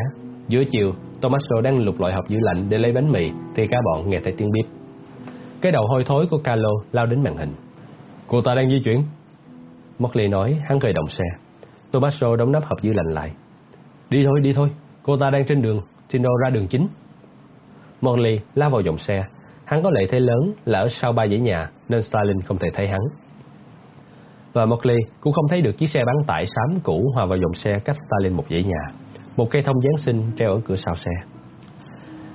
Giữa chiều, Tommaso đang lục loại hộp giữ lạnh để lấy bánh mì thì cả bọn nghe thấy tiếng bíp. Cái đầu hôi thối của Carlo lao đến màn hình. Cô ta đang di chuyển. Mockley nói hắn khởi động xe. Tommaso đóng nắp hộp giữ lạnh lại. Đi thôi, đi thôi. Cô ta đang trên đường, Tino ra đường chính. Morley lao vào dòng xe. Hắn có lợi thế lớn là ở sau ba dãy nhà nên Stalin không thể thấy hắn. Và Morley cũng không thấy được chiếc xe bán tải xám cũ hòa vào dòng xe cách Stalin một dãy nhà. Một cây thông Giáng sinh treo ở cửa sau xe.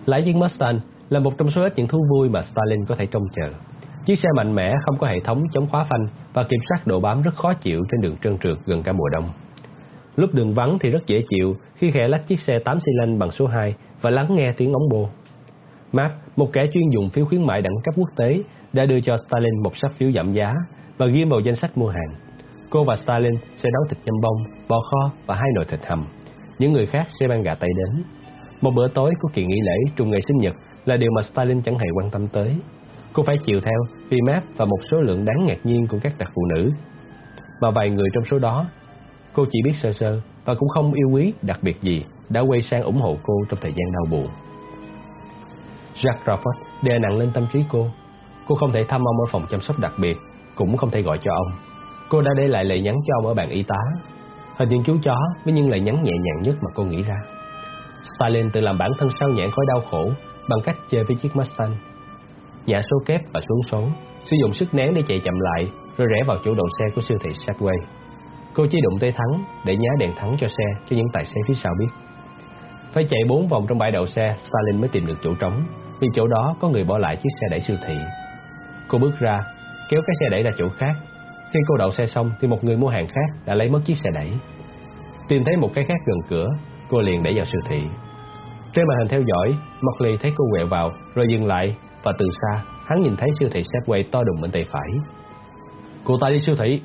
Lái chiếc Mustang là một trong số ít những thú vui mà Stalin có thể trông chờ. Chiếc xe mạnh mẽ không có hệ thống chống khóa phanh và kiểm soát độ bám rất khó chịu trên đường trơn trượt gần cả mùa đông. Lúc đường vắng thì rất dễ chịu khi khẽ lách chiếc xe 8 xi lanh bằng số 2 và lắng nghe tiếng ống bô. Map, một kẻ chuyên dùng phiếu khuyến mại đẳng cấp quốc tế, đã đưa cho Stalin một sắp phiếu giảm giá và ghi vào danh sách mua hàng. Cô và Stalin sẽ nấu thịt nhâm bông, bò kho và hai nồi thịt hầm. Những người khác sẽ mang gà tây đến. Một bữa tối của kỳ nghỉ lễ trùng ngày sinh nhật là điều mà Stalin chẳng hề quan tâm tới. Cô phải chịu theo vì Map và một số lượng đáng ngạc nhiên của các đặc phụ nữ. Mà vài người trong số đó, cô chỉ biết sơ sơ và cũng không yêu quý đặc biệt gì đã quay sang ủng hộ cô trong thời gian đau buồn. Jack Crawford đè nặng lên tâm trí cô. Cô không thể thăm ông ở phòng chăm sóc đặc biệt, cũng không thể gọi cho ông. Cô đã để lại lời nhắn cho ông ở bàn y tá. Hình những chú chó với những lời nhắn nhẹ nhàng nhất mà cô nghĩ ra. Stalin tự làm bản thân sao nhãn khỏi đau khổ bằng cách chơi với chiếc Mustang. Nhả số kép và xuống số, sử dụng sức nén để chạy chậm lại, rồi rẽ vào chỗ đậu xe của siêu thị Safeway. Cô chỉ đụng tay thắng để nhá đèn thắng cho xe cho những tài xế phía sau biết. Phải chạy bốn vòng trong bãi đậu xe, Stalin mới tìm được chỗ trống, vì chỗ đó có người bỏ lại chiếc xe đẩy siêu thị. Cô bước ra, kéo cái xe đẩy ra chỗ khác. Khi cô đậu xe xong thì một người mua hàng khác đã lấy mất chiếc xe đẩy. Tìm thấy một cái khác gần cửa, cô liền đẩy vào siêu thị. Trên màn hình theo dõi, Mockley thấy cô quẹo vào rồi dừng lại và từ xa hắn nhìn thấy siêu thị Segway to đùng bên tay phải. Cô ta đi siêu thị.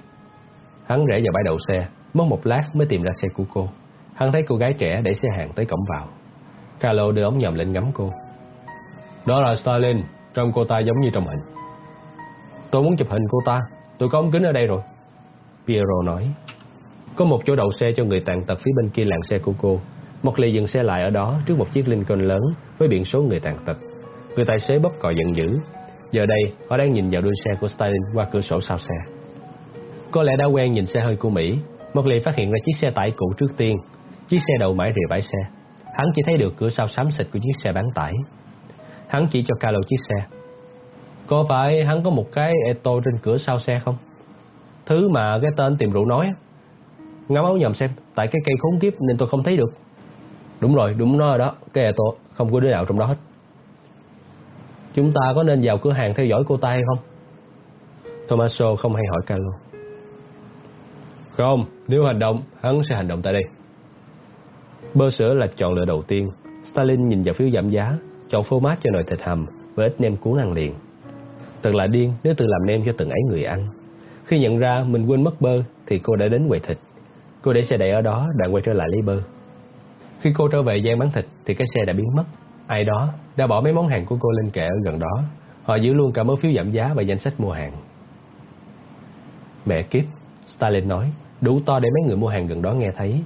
Hắn rẽ vào bãi đậu xe, mất một lát mới tìm ra xe của cô. Hắn thấy cô gái trẻ đẩy xe hàng tới cổng vào. Carlo đưa ống nhòm lên ngắm cô. Đó là Stalin, trông cô ta giống như trong hình. Tôi muốn chụp hình cô ta, tôi có ống kính ở đây rồi. Piero nói. Có một chỗ đậu xe cho người tàn tật phía bên kia làng xe của cô. Mockley dừng xe lại ở đó trước một chiếc Lincoln lớn với biển số người tàn tật. Người tài xế bóp còi giận dữ. Giờ đây, họ đang nhìn vào đuôi xe của Stalin qua cửa sổ sau xe. Có lẽ đã quen nhìn xe hơi của Mỹ, Mockley phát hiện ra chiếc xe tải cũ trước tiên. Chiếc xe đầu mãi rìa bãi xe. Hắn chỉ thấy được cửa sau xám xịt của chiếc xe bán tải. Hắn chỉ cho Carlo chiếc xe. Có phải hắn có một cái Eto trên cửa sau xe không? Thứ mà cái tên tìm rượu nói Ngắm áo nhầm xem Tại cái cây khốn kiếp nên tôi không thấy được Đúng rồi, đúng nó rồi đó Cái Eto không có đứa nào trong đó hết Chúng ta có nên vào cửa hàng theo dõi cô ta hay không? Tommaso không hay hỏi Carlo Không, nếu hành động, hắn sẽ hành động tại đây Bơ sữa là chọn lựa đầu tiên Stalin nhìn vào phiếu giảm giá chọn phô mát cho nồi thịt hầm với ít nem cuốn ăn liền. Thật là điên nếu tự làm nem cho từng ấy người ăn. Khi nhận ra mình quên mất bơ thì cô đã đến quầy thịt. Cô để xe đẩy ở đó đã quay trở lại lấy bơ. Khi cô trở về gian bán thịt thì cái xe đã biến mất. Ai đó đã bỏ mấy món hàng của cô lên kệ ở gần đó. Họ giữ luôn cả mớ phiếu giảm giá và danh sách mua hàng. Mẹ kiếp, Stalin nói, đủ to để mấy người mua hàng gần đó nghe thấy.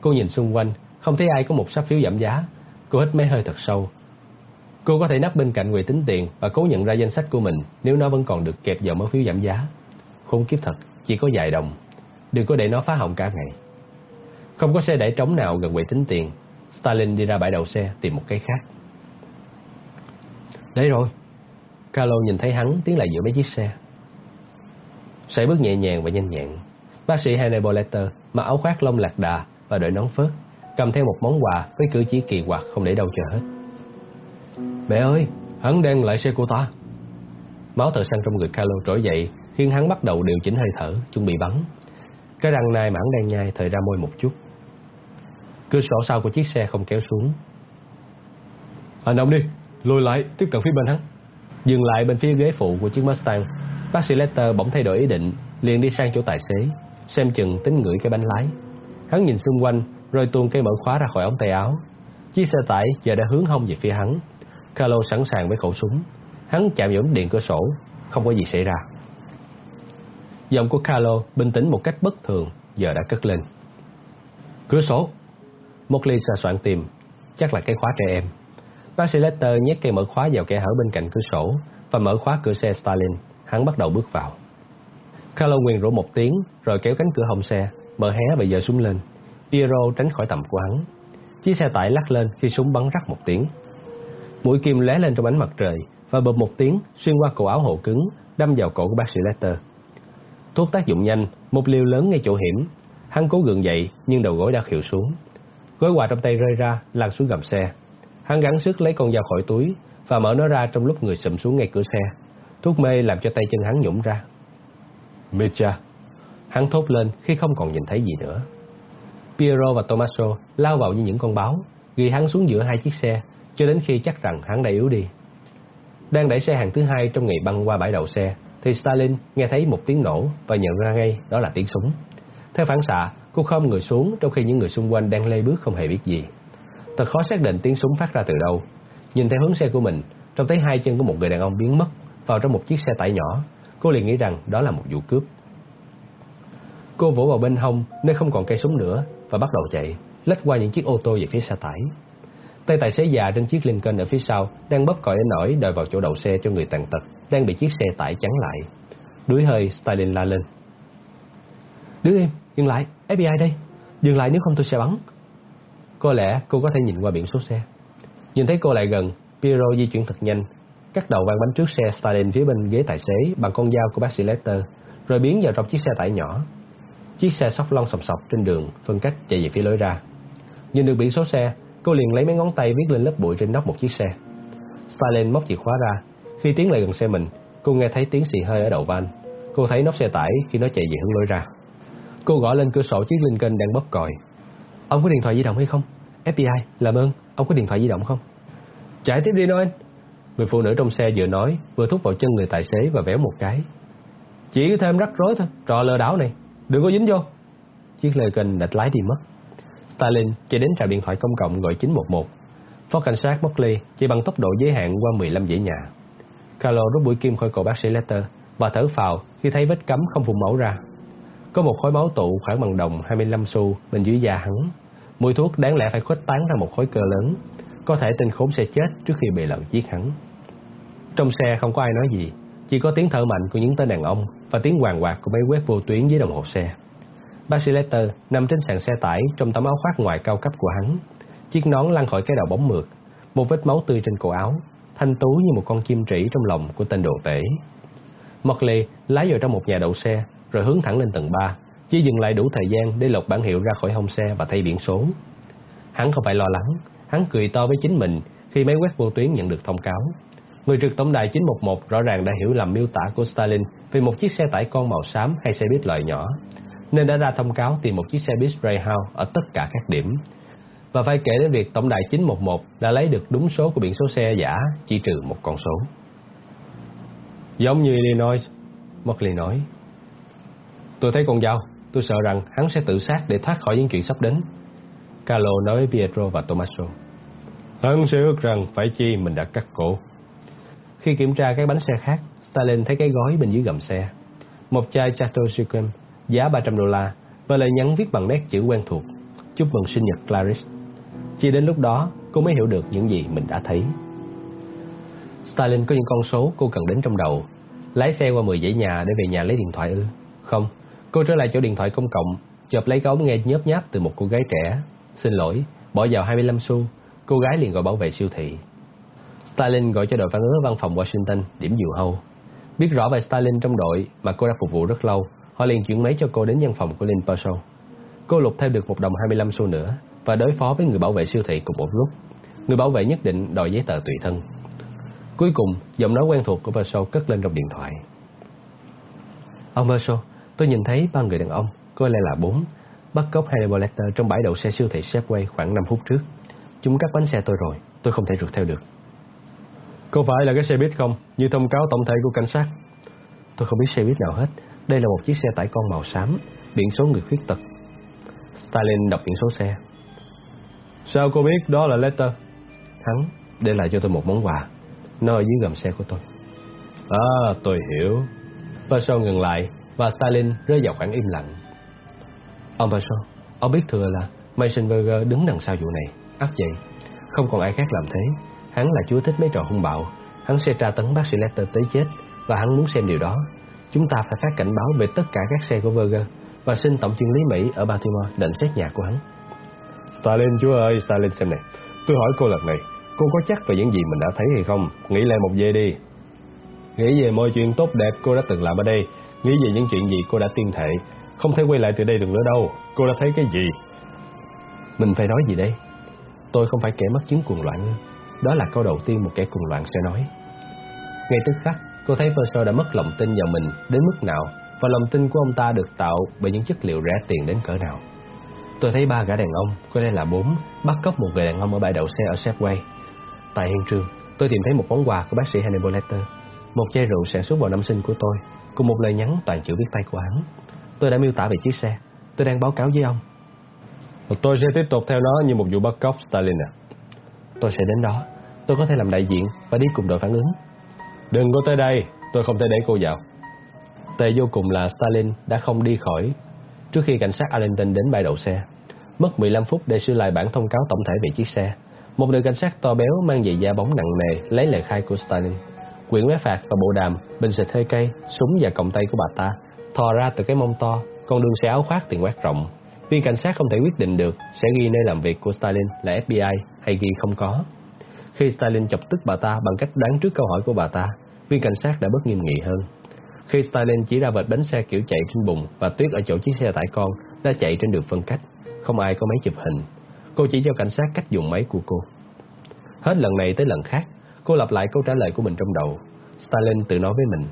Cô nhìn xung quanh, không thấy ai có một sắp phiếu giảm giá. Cô hít mấy hơi thật sâu. Cô có thể nắp bên cạnh quầy tính tiền và cố nhận ra danh sách của mình nếu nó vẫn còn được kẹp vào mớ phiếu giảm giá. Khốn kiếp thật, chỉ có vài đồng. Đừng có để nó phá hỏng cả ngày. Không có xe đẩy trống nào gần quầy tính tiền. Stalin đi ra bãi đậu xe tìm một cái khác. Đấy rồi. Carlo nhìn thấy hắn tiến lại giữa mấy chiếc xe. Sải bước nhẹ nhàng và nhanh nhẹn. Bác sĩ Hannibal Lecter mặc áo khoác lông lạc đà và đội nón phớt, cầm theo một món quà với cử chỉ kỳ quặc không để đâu chờ hết. Mẹ ơi, hắn đang lại xe của ta. Máu thở săn trong người Carlo trỗi dậy, khiến hắn bắt đầu điều chỉnh hơi thở, chuẩn bị bắn. Cái răng nai mà hắn đang nhai thời ra môi một chút. Cửa sổ sau của chiếc xe không kéo xuống. Anh động đi, lùi lại, tiếp cận phía bên hắn. Dừng lại bên phía ghế phụ của chiếc Mustang, bác sĩ Lester bỗng thay đổi ý định, liền đi sang chỗ tài xế, xem chừng tính ngửi cái bánh lái. Hắn nhìn xung quanh, rồi tuôn cây mở khóa ra khỏi ống tay áo. Chiếc xe tải giờ đã hướng hông về phía hắn. Carlo sẵn sàng với khẩu súng. Hắn chạm vào điện cửa sổ, không có gì xảy ra. Giọng của Carlo bình tĩnh một cách bất thường, giờ đã cất lên. Cửa sổ! Mockley sờ soạn tìm, chắc là cái khóa trẻ em. Bác sĩ Lester nhét cây mở khóa vào kẻ hở bên cạnh cửa sổ và mở khóa cửa xe Stalin. Hắn bắt đầu bước vào. Carlo nguyền rủa một tiếng, rồi kéo cánh cửa hông xe, mở hé và giơ súng lên. Piero tránh khỏi tầm của hắn. Chiếc xe tải lắc lên khi súng bắn rắc một tiếng. Mũi kim lóe lên trong ánh mặt trời và bụp một tiếng xuyên qua cổ áo hộ cứng, đâm vào cổ của bác sĩ Lester. Thuốc tác dụng nhanh, một liều lớn ngay chỗ hiểm. Hắn cố gượng dậy nhưng đầu gối đã khều xuống. Gói quà trong tay rơi ra, lăn xuống gầm xe. Hắn gắng sức lấy con dao khỏi túi và mở nó ra trong lúc người sụm xuống ngay cửa xe. Thuốc mê làm cho tay chân hắn nhũng ra. Mecha! Hắn thốt lên khi không còn nhìn thấy gì nữa. Piero và Tommaso lao vào như những con báo, ghi hắn xuống giữa hai chiếc xe, cho đến khi chắc rằng hắn đã yếu đi. Đang đẩy xe hàng thứ hai trong ngày băng qua bãi đậu xe, thì Stalin nghe thấy một tiếng nổ và nhận ra ngay đó là tiếng súng. Theo phản xạ, cô khom người xuống trong khi những người xung quanh đang lê bước không hề biết gì. Thật khó xác định tiếng súng phát ra từ đâu. Nhìn theo hướng xe của mình, trông thấy hai chân của một người đàn ông biến mất vào trong một chiếc xe tải nhỏ. Cô liền nghĩ rằng đó là một vụ cướp. Cô vỗ vào bên hông nơi không còn cây súng nữa và bắt đầu chạy, lách qua những chiếc ô tô về phía xe tải. Tay tài xế già trên chiếc Lincoln ở phía sau đang bóp còi đến nổi đòi vào chỗ đậu xe cho người tàn tật đang bị chiếc xe tải chắn lại. Đuối hơi, Stalin la lên. Đứng im, dừng lại, FBI đây. Dừng lại nếu không tôi sẽ bắn. Có lẽ cô có thể nhìn qua biển số xe. Nhìn thấy cô lại gần, Piero di chuyển thật nhanh, cắt đầu vang bánh trước xe Stalin phía bên ghế tài xế bằng con dao của bác sĩ Lester, rồi biến vào trong chiếc xe tải nhỏ. Chiếc xe sóc lon sọc sọc trên đường, phân cách chạy về phía lối ra. Nhìn được biển số xe, cô liền lấy mấy ngón tay viết lên lớp bụi trên nóc một chiếc xe. Stalin móc chìa khóa ra. Khi tiến lại gần xe mình, cô nghe thấy tiếng xì hơi ở đầu van. Cô thấy nóc xe tải khi nó chạy về hướng lối ra. Cô gõ lên cửa sổ chiếc Lincoln đang bóp còi. Ông có điện thoại di động hay không? FBI, làm ơn, ông có điện thoại di động không? Chạy tiếp đi Noel. Người phụ nữ trong xe vừa nói, vừa thúc vào chân người tài xế và véo một cái. Chỉ thêm rắc rối thôi, trò lừa đảo này. Đừng có dính vô. Chiếc Lincoln đã lái đi mất. Stalin chạy đến trạm điện thoại công cộng gọi 911. Phó cảnh sát Mockley chỉ bằng tốc độ giới hạn qua 15 dãy nhà. Carlo rút mũi kim khỏi cổ bác sĩ Letter và thở phào khi thấy vết cắm không vùng máu ra. Có một khối máu tụ khoảng bằng đồng 25 xu bên dưới da hắn. Mùi thuốc đáng lẽ phải khuếch tán ra một khối cơ lớn. Có thể tên khốn sẽ chết trước khi bị lợn giết hắn. Trong xe không có ai nói gì, chỉ có tiếng thở mạnh của những tên đàn ông và tiếng hoàng quạt của mấy quét vô tuyến dưới đồng hồ xe. Basileter Lester nằm trên sàn xe tải trong tấm áo khoác ngoài cao cấp của hắn. Chiếc nón lăn khỏi cái đầu bóng mượt, một vết máu tươi trên cổ áo, thanh tú như một con chim trĩ trong lòng của tên đồ tể. Mockley lái vào trong một nhà đậu xe, rồi hướng thẳng lên tầng 3, chỉ dừng lại đủ thời gian để lột bản hiệu ra khỏi hông xe và thay biển số. Hắn không phải lo lắng, hắn cười to với chính mình khi máy quét vô tuyến nhận được thông cáo. Người trực tổng đài 911 rõ ràng đã hiểu lầm miêu tả của Stalin về một chiếc xe tải con màu xám hay xe buýt loại nhỏ, nên đã ra thông cáo tìm một chiếc xe buýt Greyhound ở tất cả các điểm. Và phải kể đến việc tổng đài 911 đã lấy được đúng số của biển số xe giả, chỉ trừ một con số. Giống như Illinois, Mockley nói. Tôi thấy con dao, tôi sợ rằng hắn sẽ tự sát để thoát khỏi những chuyện sắp đến. Carlo nói với Pietro và Tommaso. Hắn sẽ ước rằng phải chi mình đã cắt cổ. Khi kiểm tra các bánh xe khác, Stalin thấy cái gói bên dưới gầm xe. một chai Chateau Chiquem giá 300 đô la và lời nhắn viết bằng nét chữ quen thuộc. Chúc mừng sinh nhật Clarice. Chỉ đến lúc đó, cô mới hiểu được những gì mình đã thấy. Stalin có những con số cô cần đến trong đầu. Lái xe qua 10 dãy nhà để về nhà lấy điện thoại ư? Không, cô trở lại chỗ điện thoại công cộng, chợp lấy cái ống nghe nhớp nháp từ một cô gái trẻ. Xin lỗi, bỏ vào 25 xu, cô gái liền gọi bảo vệ siêu thị. Stalin gọi cho đội phản ứng văn phòng Washington, điểm dìu hâu. Biết rõ về Stalin trong đội mà cô đã phục vụ rất lâu, họ liền chuyển máy cho cô đến văn phòng của Lin Purcell. Cô lục thêm được một đồng 25 xu nữa và đối phó với người bảo vệ siêu thị cùng một lúc. Người bảo vệ nhất định đòi giấy tờ tùy thân. Cuối cùng, giọng nói quen thuộc của Purcell cất lên trong điện thoại. Ông Purcell, tôi nhìn thấy ba người đàn ông, có lẽ là bốn, bắt cóc Hannibal Lecter trong bãi đậu xe siêu thị Safeway khoảng 5 phút trước. Chúng cắt bánh xe tôi rồi, tôi không thể rượt theo được. Có phải là cái xe buýt không? Như thông cáo tổng thể của cảnh sát. Tôi không biết xe buýt nào hết. Đây là một chiếc xe tải con màu xám, biển số người khuyết tật. Stalin đọc biển số xe. Sao cô biết đó là Letter? Hắn để lại cho tôi một món quà. Nó ở dưới gầm xe của tôi. À, tôi hiểu. Perso ngừng lại và Stalin rơi vào khoảng im lặng. Ông Perso, ông biết thừa là Mason Berger đứng đằng sau vụ này. Ác vậy, không còn ai khác làm thế. Hắn là chúa thích mấy trò hung bạo. Hắn sẽ tra tấn bác sĩ Letter tới chết và hắn muốn xem điều đó. Chúng ta phải phát cảnh báo về tất cả các xe của Berger và xin tổng chuyên lý Mỹ ở Baltimore định xét nhà của hắn. Stalin chúa ơi, Stalin xem này. Tôi hỏi cô lần này, cô có chắc về những gì mình đã thấy hay không? Nghĩ lại một giây đi. Nghĩ về mọi chuyện tốt đẹp cô đã từng làm ở đây. Nghĩ về những chuyện gì cô đã tiên thệ. Không thể quay lại từ đây được nữa đâu. Cô đã thấy cái gì? Mình phải nói gì đây? Tôi không phải kẻ mắc chứng cuồng loạn. Đó là câu đầu tiên một kẻ cuồng loạn sẽ nói. Ngay tức khắc, cô thấy Verso đã mất lòng tin vào mình đến mức nào và lòng tin của ông ta được tạo bởi những chất liệu rẻ tiền đến cỡ nào. Tôi thấy ba gã đàn ông, có lẽ là bốn, bắt cóc một người đàn ông ở bãi đậu xe ở Safeway. Tại hiện trường, tôi tìm thấy một món quà của bác sĩ Hannibal Lecter, một chai rượu sản xuất vào năm sinh của tôi, cùng một lời nhắn toàn chữ viết tay của hắn. Tôi đã miêu tả về chiếc xe. Tôi đang báo cáo với ông. Tôi sẽ tiếp tục theo nó như một vụ bắt cóc Stalin à. Tôi sẽ đến đó. Tôi có thể làm đại diện và đi cùng đội phản ứng. Đừng có tới đây, tôi không thể để cô vào. Tệ vô cùng là Stalin đã không đi khỏi trước khi cảnh sát Arlington đến bãi đậu xe. Mất 15 phút để sửa lại bản thông cáo tổng thể về chiếc xe. Một đội cảnh sát to béo mang giày da bóng nặng nề lấy lời khai của Stalin. Quyển vé phạt và bộ đàm, bình xịt hơi cây, súng và còng tay của bà ta thò ra từ cái mông to, con đường xe áo khoác tiền quát rộng. Viên cảnh sát không thể quyết định được sẽ ghi nơi làm việc của Stalin là FBI hay ghi không có. Khi Stalin chọc tức bà ta bằng cách đoán trước câu hỏi của bà ta, viên cảnh sát đã bất nghiêm nghị hơn. Khi Stalin chỉ ra vệt bánh xe kiểu chạy trên bùn và tuyết ở chỗ chiếc xe tải con đã chạy trên đường phân cách, không ai có máy chụp hình. Cô chỉ cho cảnh sát cách dùng máy của cô. Hết lần này tới lần khác, cô lặp lại câu trả lời của mình trong đầu. Stalin tự nói với mình,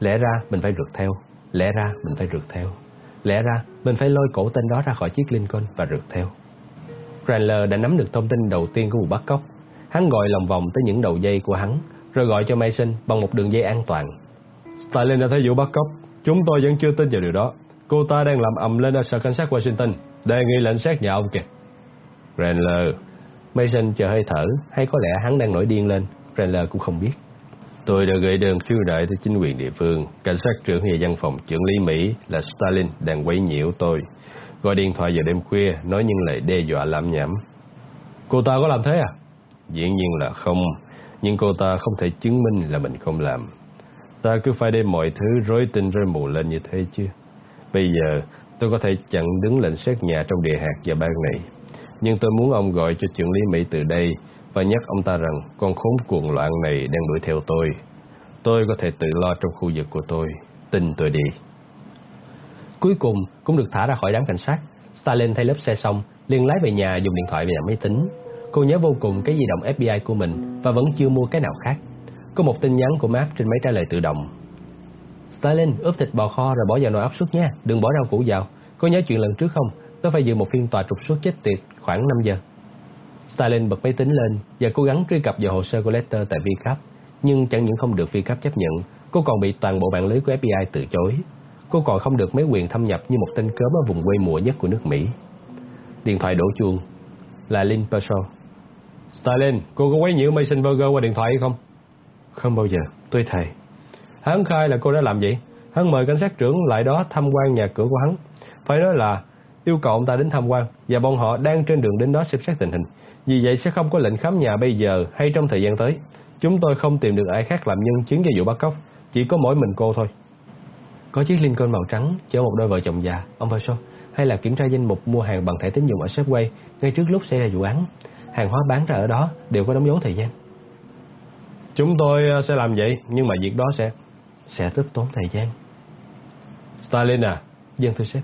lẽ ra mình phải rượt theo, lẽ ra mình phải rượt theo, lẽ ra mình phải lôi cổ tên đó ra khỏi chiếc Lincoln và rượt theo. Cranler đã nắm được thông tin đầu tiên của vụ bắt cóc. Hắn gọi lòng vòng tới những đầu dây của hắn, rồi gọi cho Mason bằng một đường dây an toàn. Stalin đã thấy vụ bắt cóc, chúng tôi vẫn chưa tin vào điều đó. Cô ta đang làm ầm lên ở sở cảnh sát Washington, đề nghị lệnh xét nhà ông kìa. Cranler, Mason chờ hơi thở, hay có lẽ hắn đang nổi điên lên, Cranler cũng không biết. Tôi đã gửi đơn khiếu nại tới chính quyền địa phương, cảnh sát trưởng và văn phòng trưởng lý Mỹ là Stalin đang quấy nhiễu tôi. Gọi điện thoại vào đêm khuya, nói những lời đe dọa làm nhảm. Cô ta có làm thế à? Dĩ nhiên là không, nhưng cô ta không thể chứng minh là mình không làm. Ta cứ phải đem mọi thứ rối tinh rối mù lên như thế chứ. Bây giờ, tôi có thể chặn đứng lệnh xét nhà trong địa hạt và bang này. Nhưng tôi muốn ông gọi cho trưởng lý Mỹ từ đây và nhắc ông ta rằng con khốn cuồng loạn này đang đuổi theo tôi. Tôi có thể tự lo trong khu vực của tôi. Tin tôi đi. Cuối cùng cũng được thả ra khỏi đám cảnh sát. Stalin thay lớp xe xong, liền lái về nhà dùng điện thoại và máy tính. Cô nhớ vô cùng cái di động FBI của mình và vẫn chưa mua cái nào khác. Có một tin nhắn của Mark trên máy trả lời tự động. Stalin, ướp thịt bò kho rồi bỏ vào nồi áp suất nha, đừng bỏ rau củ vào. cô nhớ chuyện lần trước không? Tôi phải dự một phiên tòa trục xuất chết tiệt khoảng 5 giờ. Stalin bật máy tính lên và cố gắng truy cập vào hồ sơ của Letter tại VCAP, nhưng chẳng những không được VCAP chấp nhận, cô còn bị toàn bộ mạng lưới của FBI từ chối. Cô còn không được mấy quyền thâm nhập như một tên cớm ở vùng quê mùa nhất của nước Mỹ. Điện thoại đổ chuông là Lynn Purcell. Stalin, cô có quấy nhiễu Mason Berger qua điện thoại hay không? Không bao giờ, tôi thề. Hắn khai là cô đã làm vậy. Hắn mời cảnh sát trưởng lại đó tham quan nhà cửa của hắn. Phải nói là yêu cầu ông ta đến tham quan và bọn họ đang trên đường đến đó xem xét tình hình. Vì vậy sẽ không có lệnh khám nhà bây giờ hay trong thời gian tới. Chúng tôi không tìm được ai khác làm nhân chứng cho vụ bắt cóc, chỉ có mỗi mình cô thôi. Có chiếc Lincoln màu trắng chở một đôi vợ chồng già, ông Verso, hay là kiểm tra danh mục mua hàng bằng thẻ tín dụng ở Safeway ngay trước lúc xảy ra vụ án. Hàng hóa bán ra ở đó đều có đóng dấu thời gian. Chúng tôi ờ, sẽ làm vậy, nhưng mà việc đó sẽ sẽ rất tốn thời gian. Stalin à, dân thưa sếp.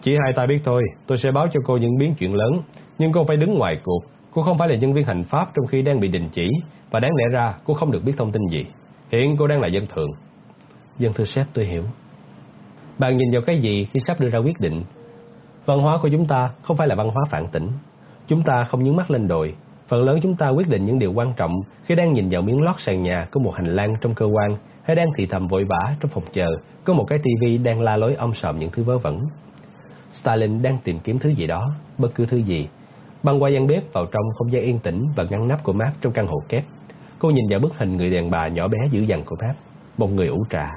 Chỉ hai ta biết thôi, tôi sẽ báo cho cô những biến chuyện lớn, nhưng cô phải đứng ngoài cuộc. Cô không phải là nhân viên hành pháp trong khi đang bị đình chỉ, và đáng lẽ ra cô không được biết thông tin gì. Hiện cô đang là dân thường. Dân thưa sếp tôi hiểu. Bạn nhìn vào cái gì khi sắp đưa ra quyết định? Văn hóa của chúng ta không phải là văn hóa phản tỉnh. Chúng ta không nhướng mắt lên đội Phần lớn chúng ta quyết định những điều quan trọng khi đang nhìn vào miếng lót sàn nhà có một hành lang trong cơ quan hay đang thì thầm vội vã trong phòng chờ có một cái tivi đang la lối ông sòm những thứ vớ vẩn. Stalin đang tìm kiếm thứ gì đó, bất cứ thứ gì. Băng qua gian bếp vào trong không gian yên tĩnh và ngăn nắp của Map trong căn hộ kép. Cô nhìn vào bức hình người đàn bà nhỏ bé dữ dằn của Map, một người ủ trà.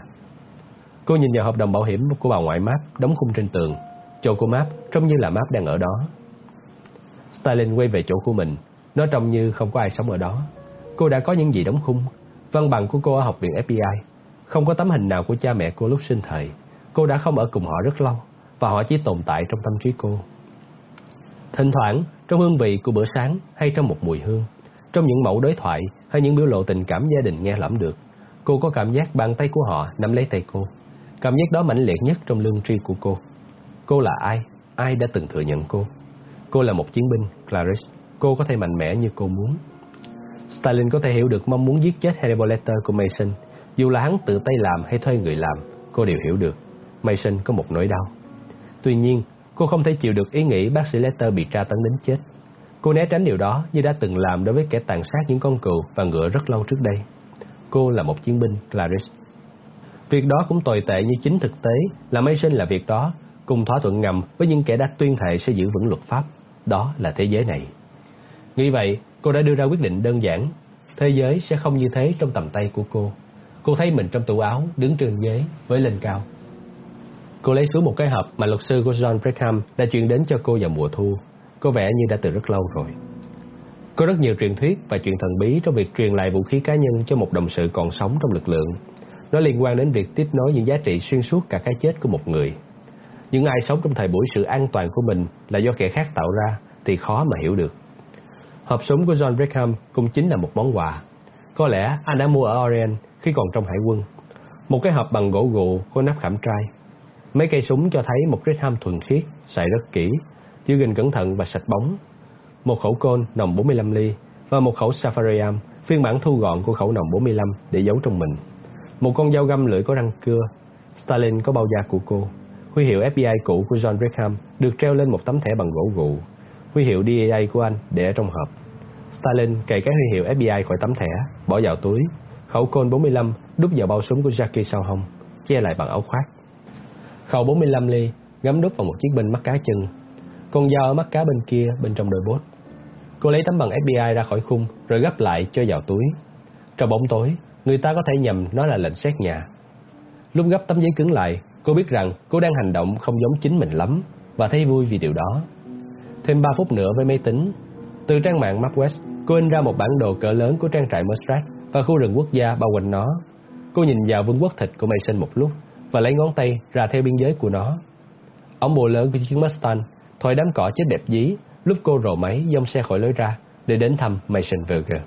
Cô nhìn vào hợp đồng bảo hiểm của bà ngoại Map đóng khung trên tường. Chỗ của Map trông như là Map đang ở đó. Stalin quay về chỗ của mình, nó trông như không có ai sống ở đó. Cô đã có những gì đóng khung. Văn bằng của cô ở học viện FBI. Không có tấm hình nào của cha mẹ cô lúc sinh thời. Cô đã không ở cùng họ rất lâu và họ chỉ tồn tại trong tâm trí cô. Thỉnh thoảng, trong hương vị của bữa sáng hay trong một mùi hương, trong những mẫu đối thoại hay những biểu lộ tình cảm gia đình nghe lẫm được, cô có cảm giác bàn tay của họ nắm lấy tay cô. Cảm giác đó mãnh liệt nhất trong lương tri của cô. Cô là ai? Ai đã từng thừa nhận cô? Cô là một chiến binh, Clarice. Cô có thể mạnh mẽ như cô muốn. Stalin có thể hiểu được mong muốn giết chết Hannibal Lecter của Mason. Dù là hắn tự tay làm hay thuê người làm, cô đều hiểu được. Mason có một nỗi đau. Tuy nhiên, cô không thể chịu được ý nghĩ bác sĩ Lester bị tra tấn đến chết. Cô né tránh điều đó như đã từng làm đối với kẻ tàn sát những con cừu và ngựa rất lâu trước đây. Cô là một chiến binh, Clarice. Việc đó cũng tồi tệ như chính thực tế là Mason là việc đó, cùng thỏa thuận ngầm với những kẻ đã tuyên thệ sẽ giữ vững luật pháp. Đó là thế giới này. Nghĩ vậy, cô đã đưa ra quyết định đơn giản. Thế giới sẽ không như thế trong tầm tay của cô. Cô thấy mình trong tủ áo, đứng trên ghế, với lên cao. Cô lấy xuống một cái hộp mà luật sư của John Brigham đã chuyển đến cho cô vào mùa thu. Có vẻ như đã từ rất lâu rồi. Có rất nhiều truyền thuyết và chuyện thần bí trong việc truyền lại vũ khí cá nhân cho một đồng sự còn sống trong lực lượng. Nó liên quan đến việc tiếp nối những giá trị xuyên suốt cả cái chết của một người. Những ai sống trong thời buổi sự an toàn của mình là do kẻ khác tạo ra thì khó mà hiểu được. Hộp súng của John Brigham cũng chính là một món quà. Có lẽ anh đã mua ở Orient khi còn trong hải quân. Một cái hộp bằng gỗ gụ có nắp khảm trai Mấy cây súng cho thấy một Brigham thuần khiết, xài rất kỹ, giữ gìn cẩn thận và sạch bóng. Một khẩu côn nòng 45 ly và một khẩu Safariam, phiên bản thu gọn của khẩu nòng 45 để giấu trong mình. Một con dao găm lưỡi có răng cưa. Stalin có bao da của cô. Huy hiệu FBI cũ của John Brigham được treo lên một tấm thẻ bằng gỗ gụ. Huy hiệu DEA của anh để ở trong hộp. Stalin cày cái huy hiệu FBI khỏi tấm thẻ, bỏ vào túi. Khẩu côn 45 đút vào bao súng của Jackie sau hông, che lại bằng áo khoác. Khẩu 45 ly ngắm đút vào một chiếc bên mắt cá chân. Con dao ở mắt cá bên kia bên trong đôi bốt. Cô lấy tấm bằng FBI ra khỏi khung rồi gấp lại cho vào túi. Trong bóng tối, người ta có thể nhầm nó là lệnh xét nhà. Lúc gấp tấm giấy cứng lại, cô biết rằng cô đang hành động không giống chính mình lắm và thấy vui vì điều đó. Thêm 3 phút nữa với máy tính, từ trang mạng MapQuest, cô in ra một bản đồ cỡ lớn của trang trại Mustrat và khu rừng quốc gia bao quanh nó. Cô nhìn vào vương quốc thịt của Mason một lúc và lấy ngón tay ra theo biên giới của nó. Ông bồ lớn của chiếc Mustang thổi đám cỏ chết đẹp dí lúc cô rồ máy dông xe khỏi lối ra để đến thăm Mason Verger.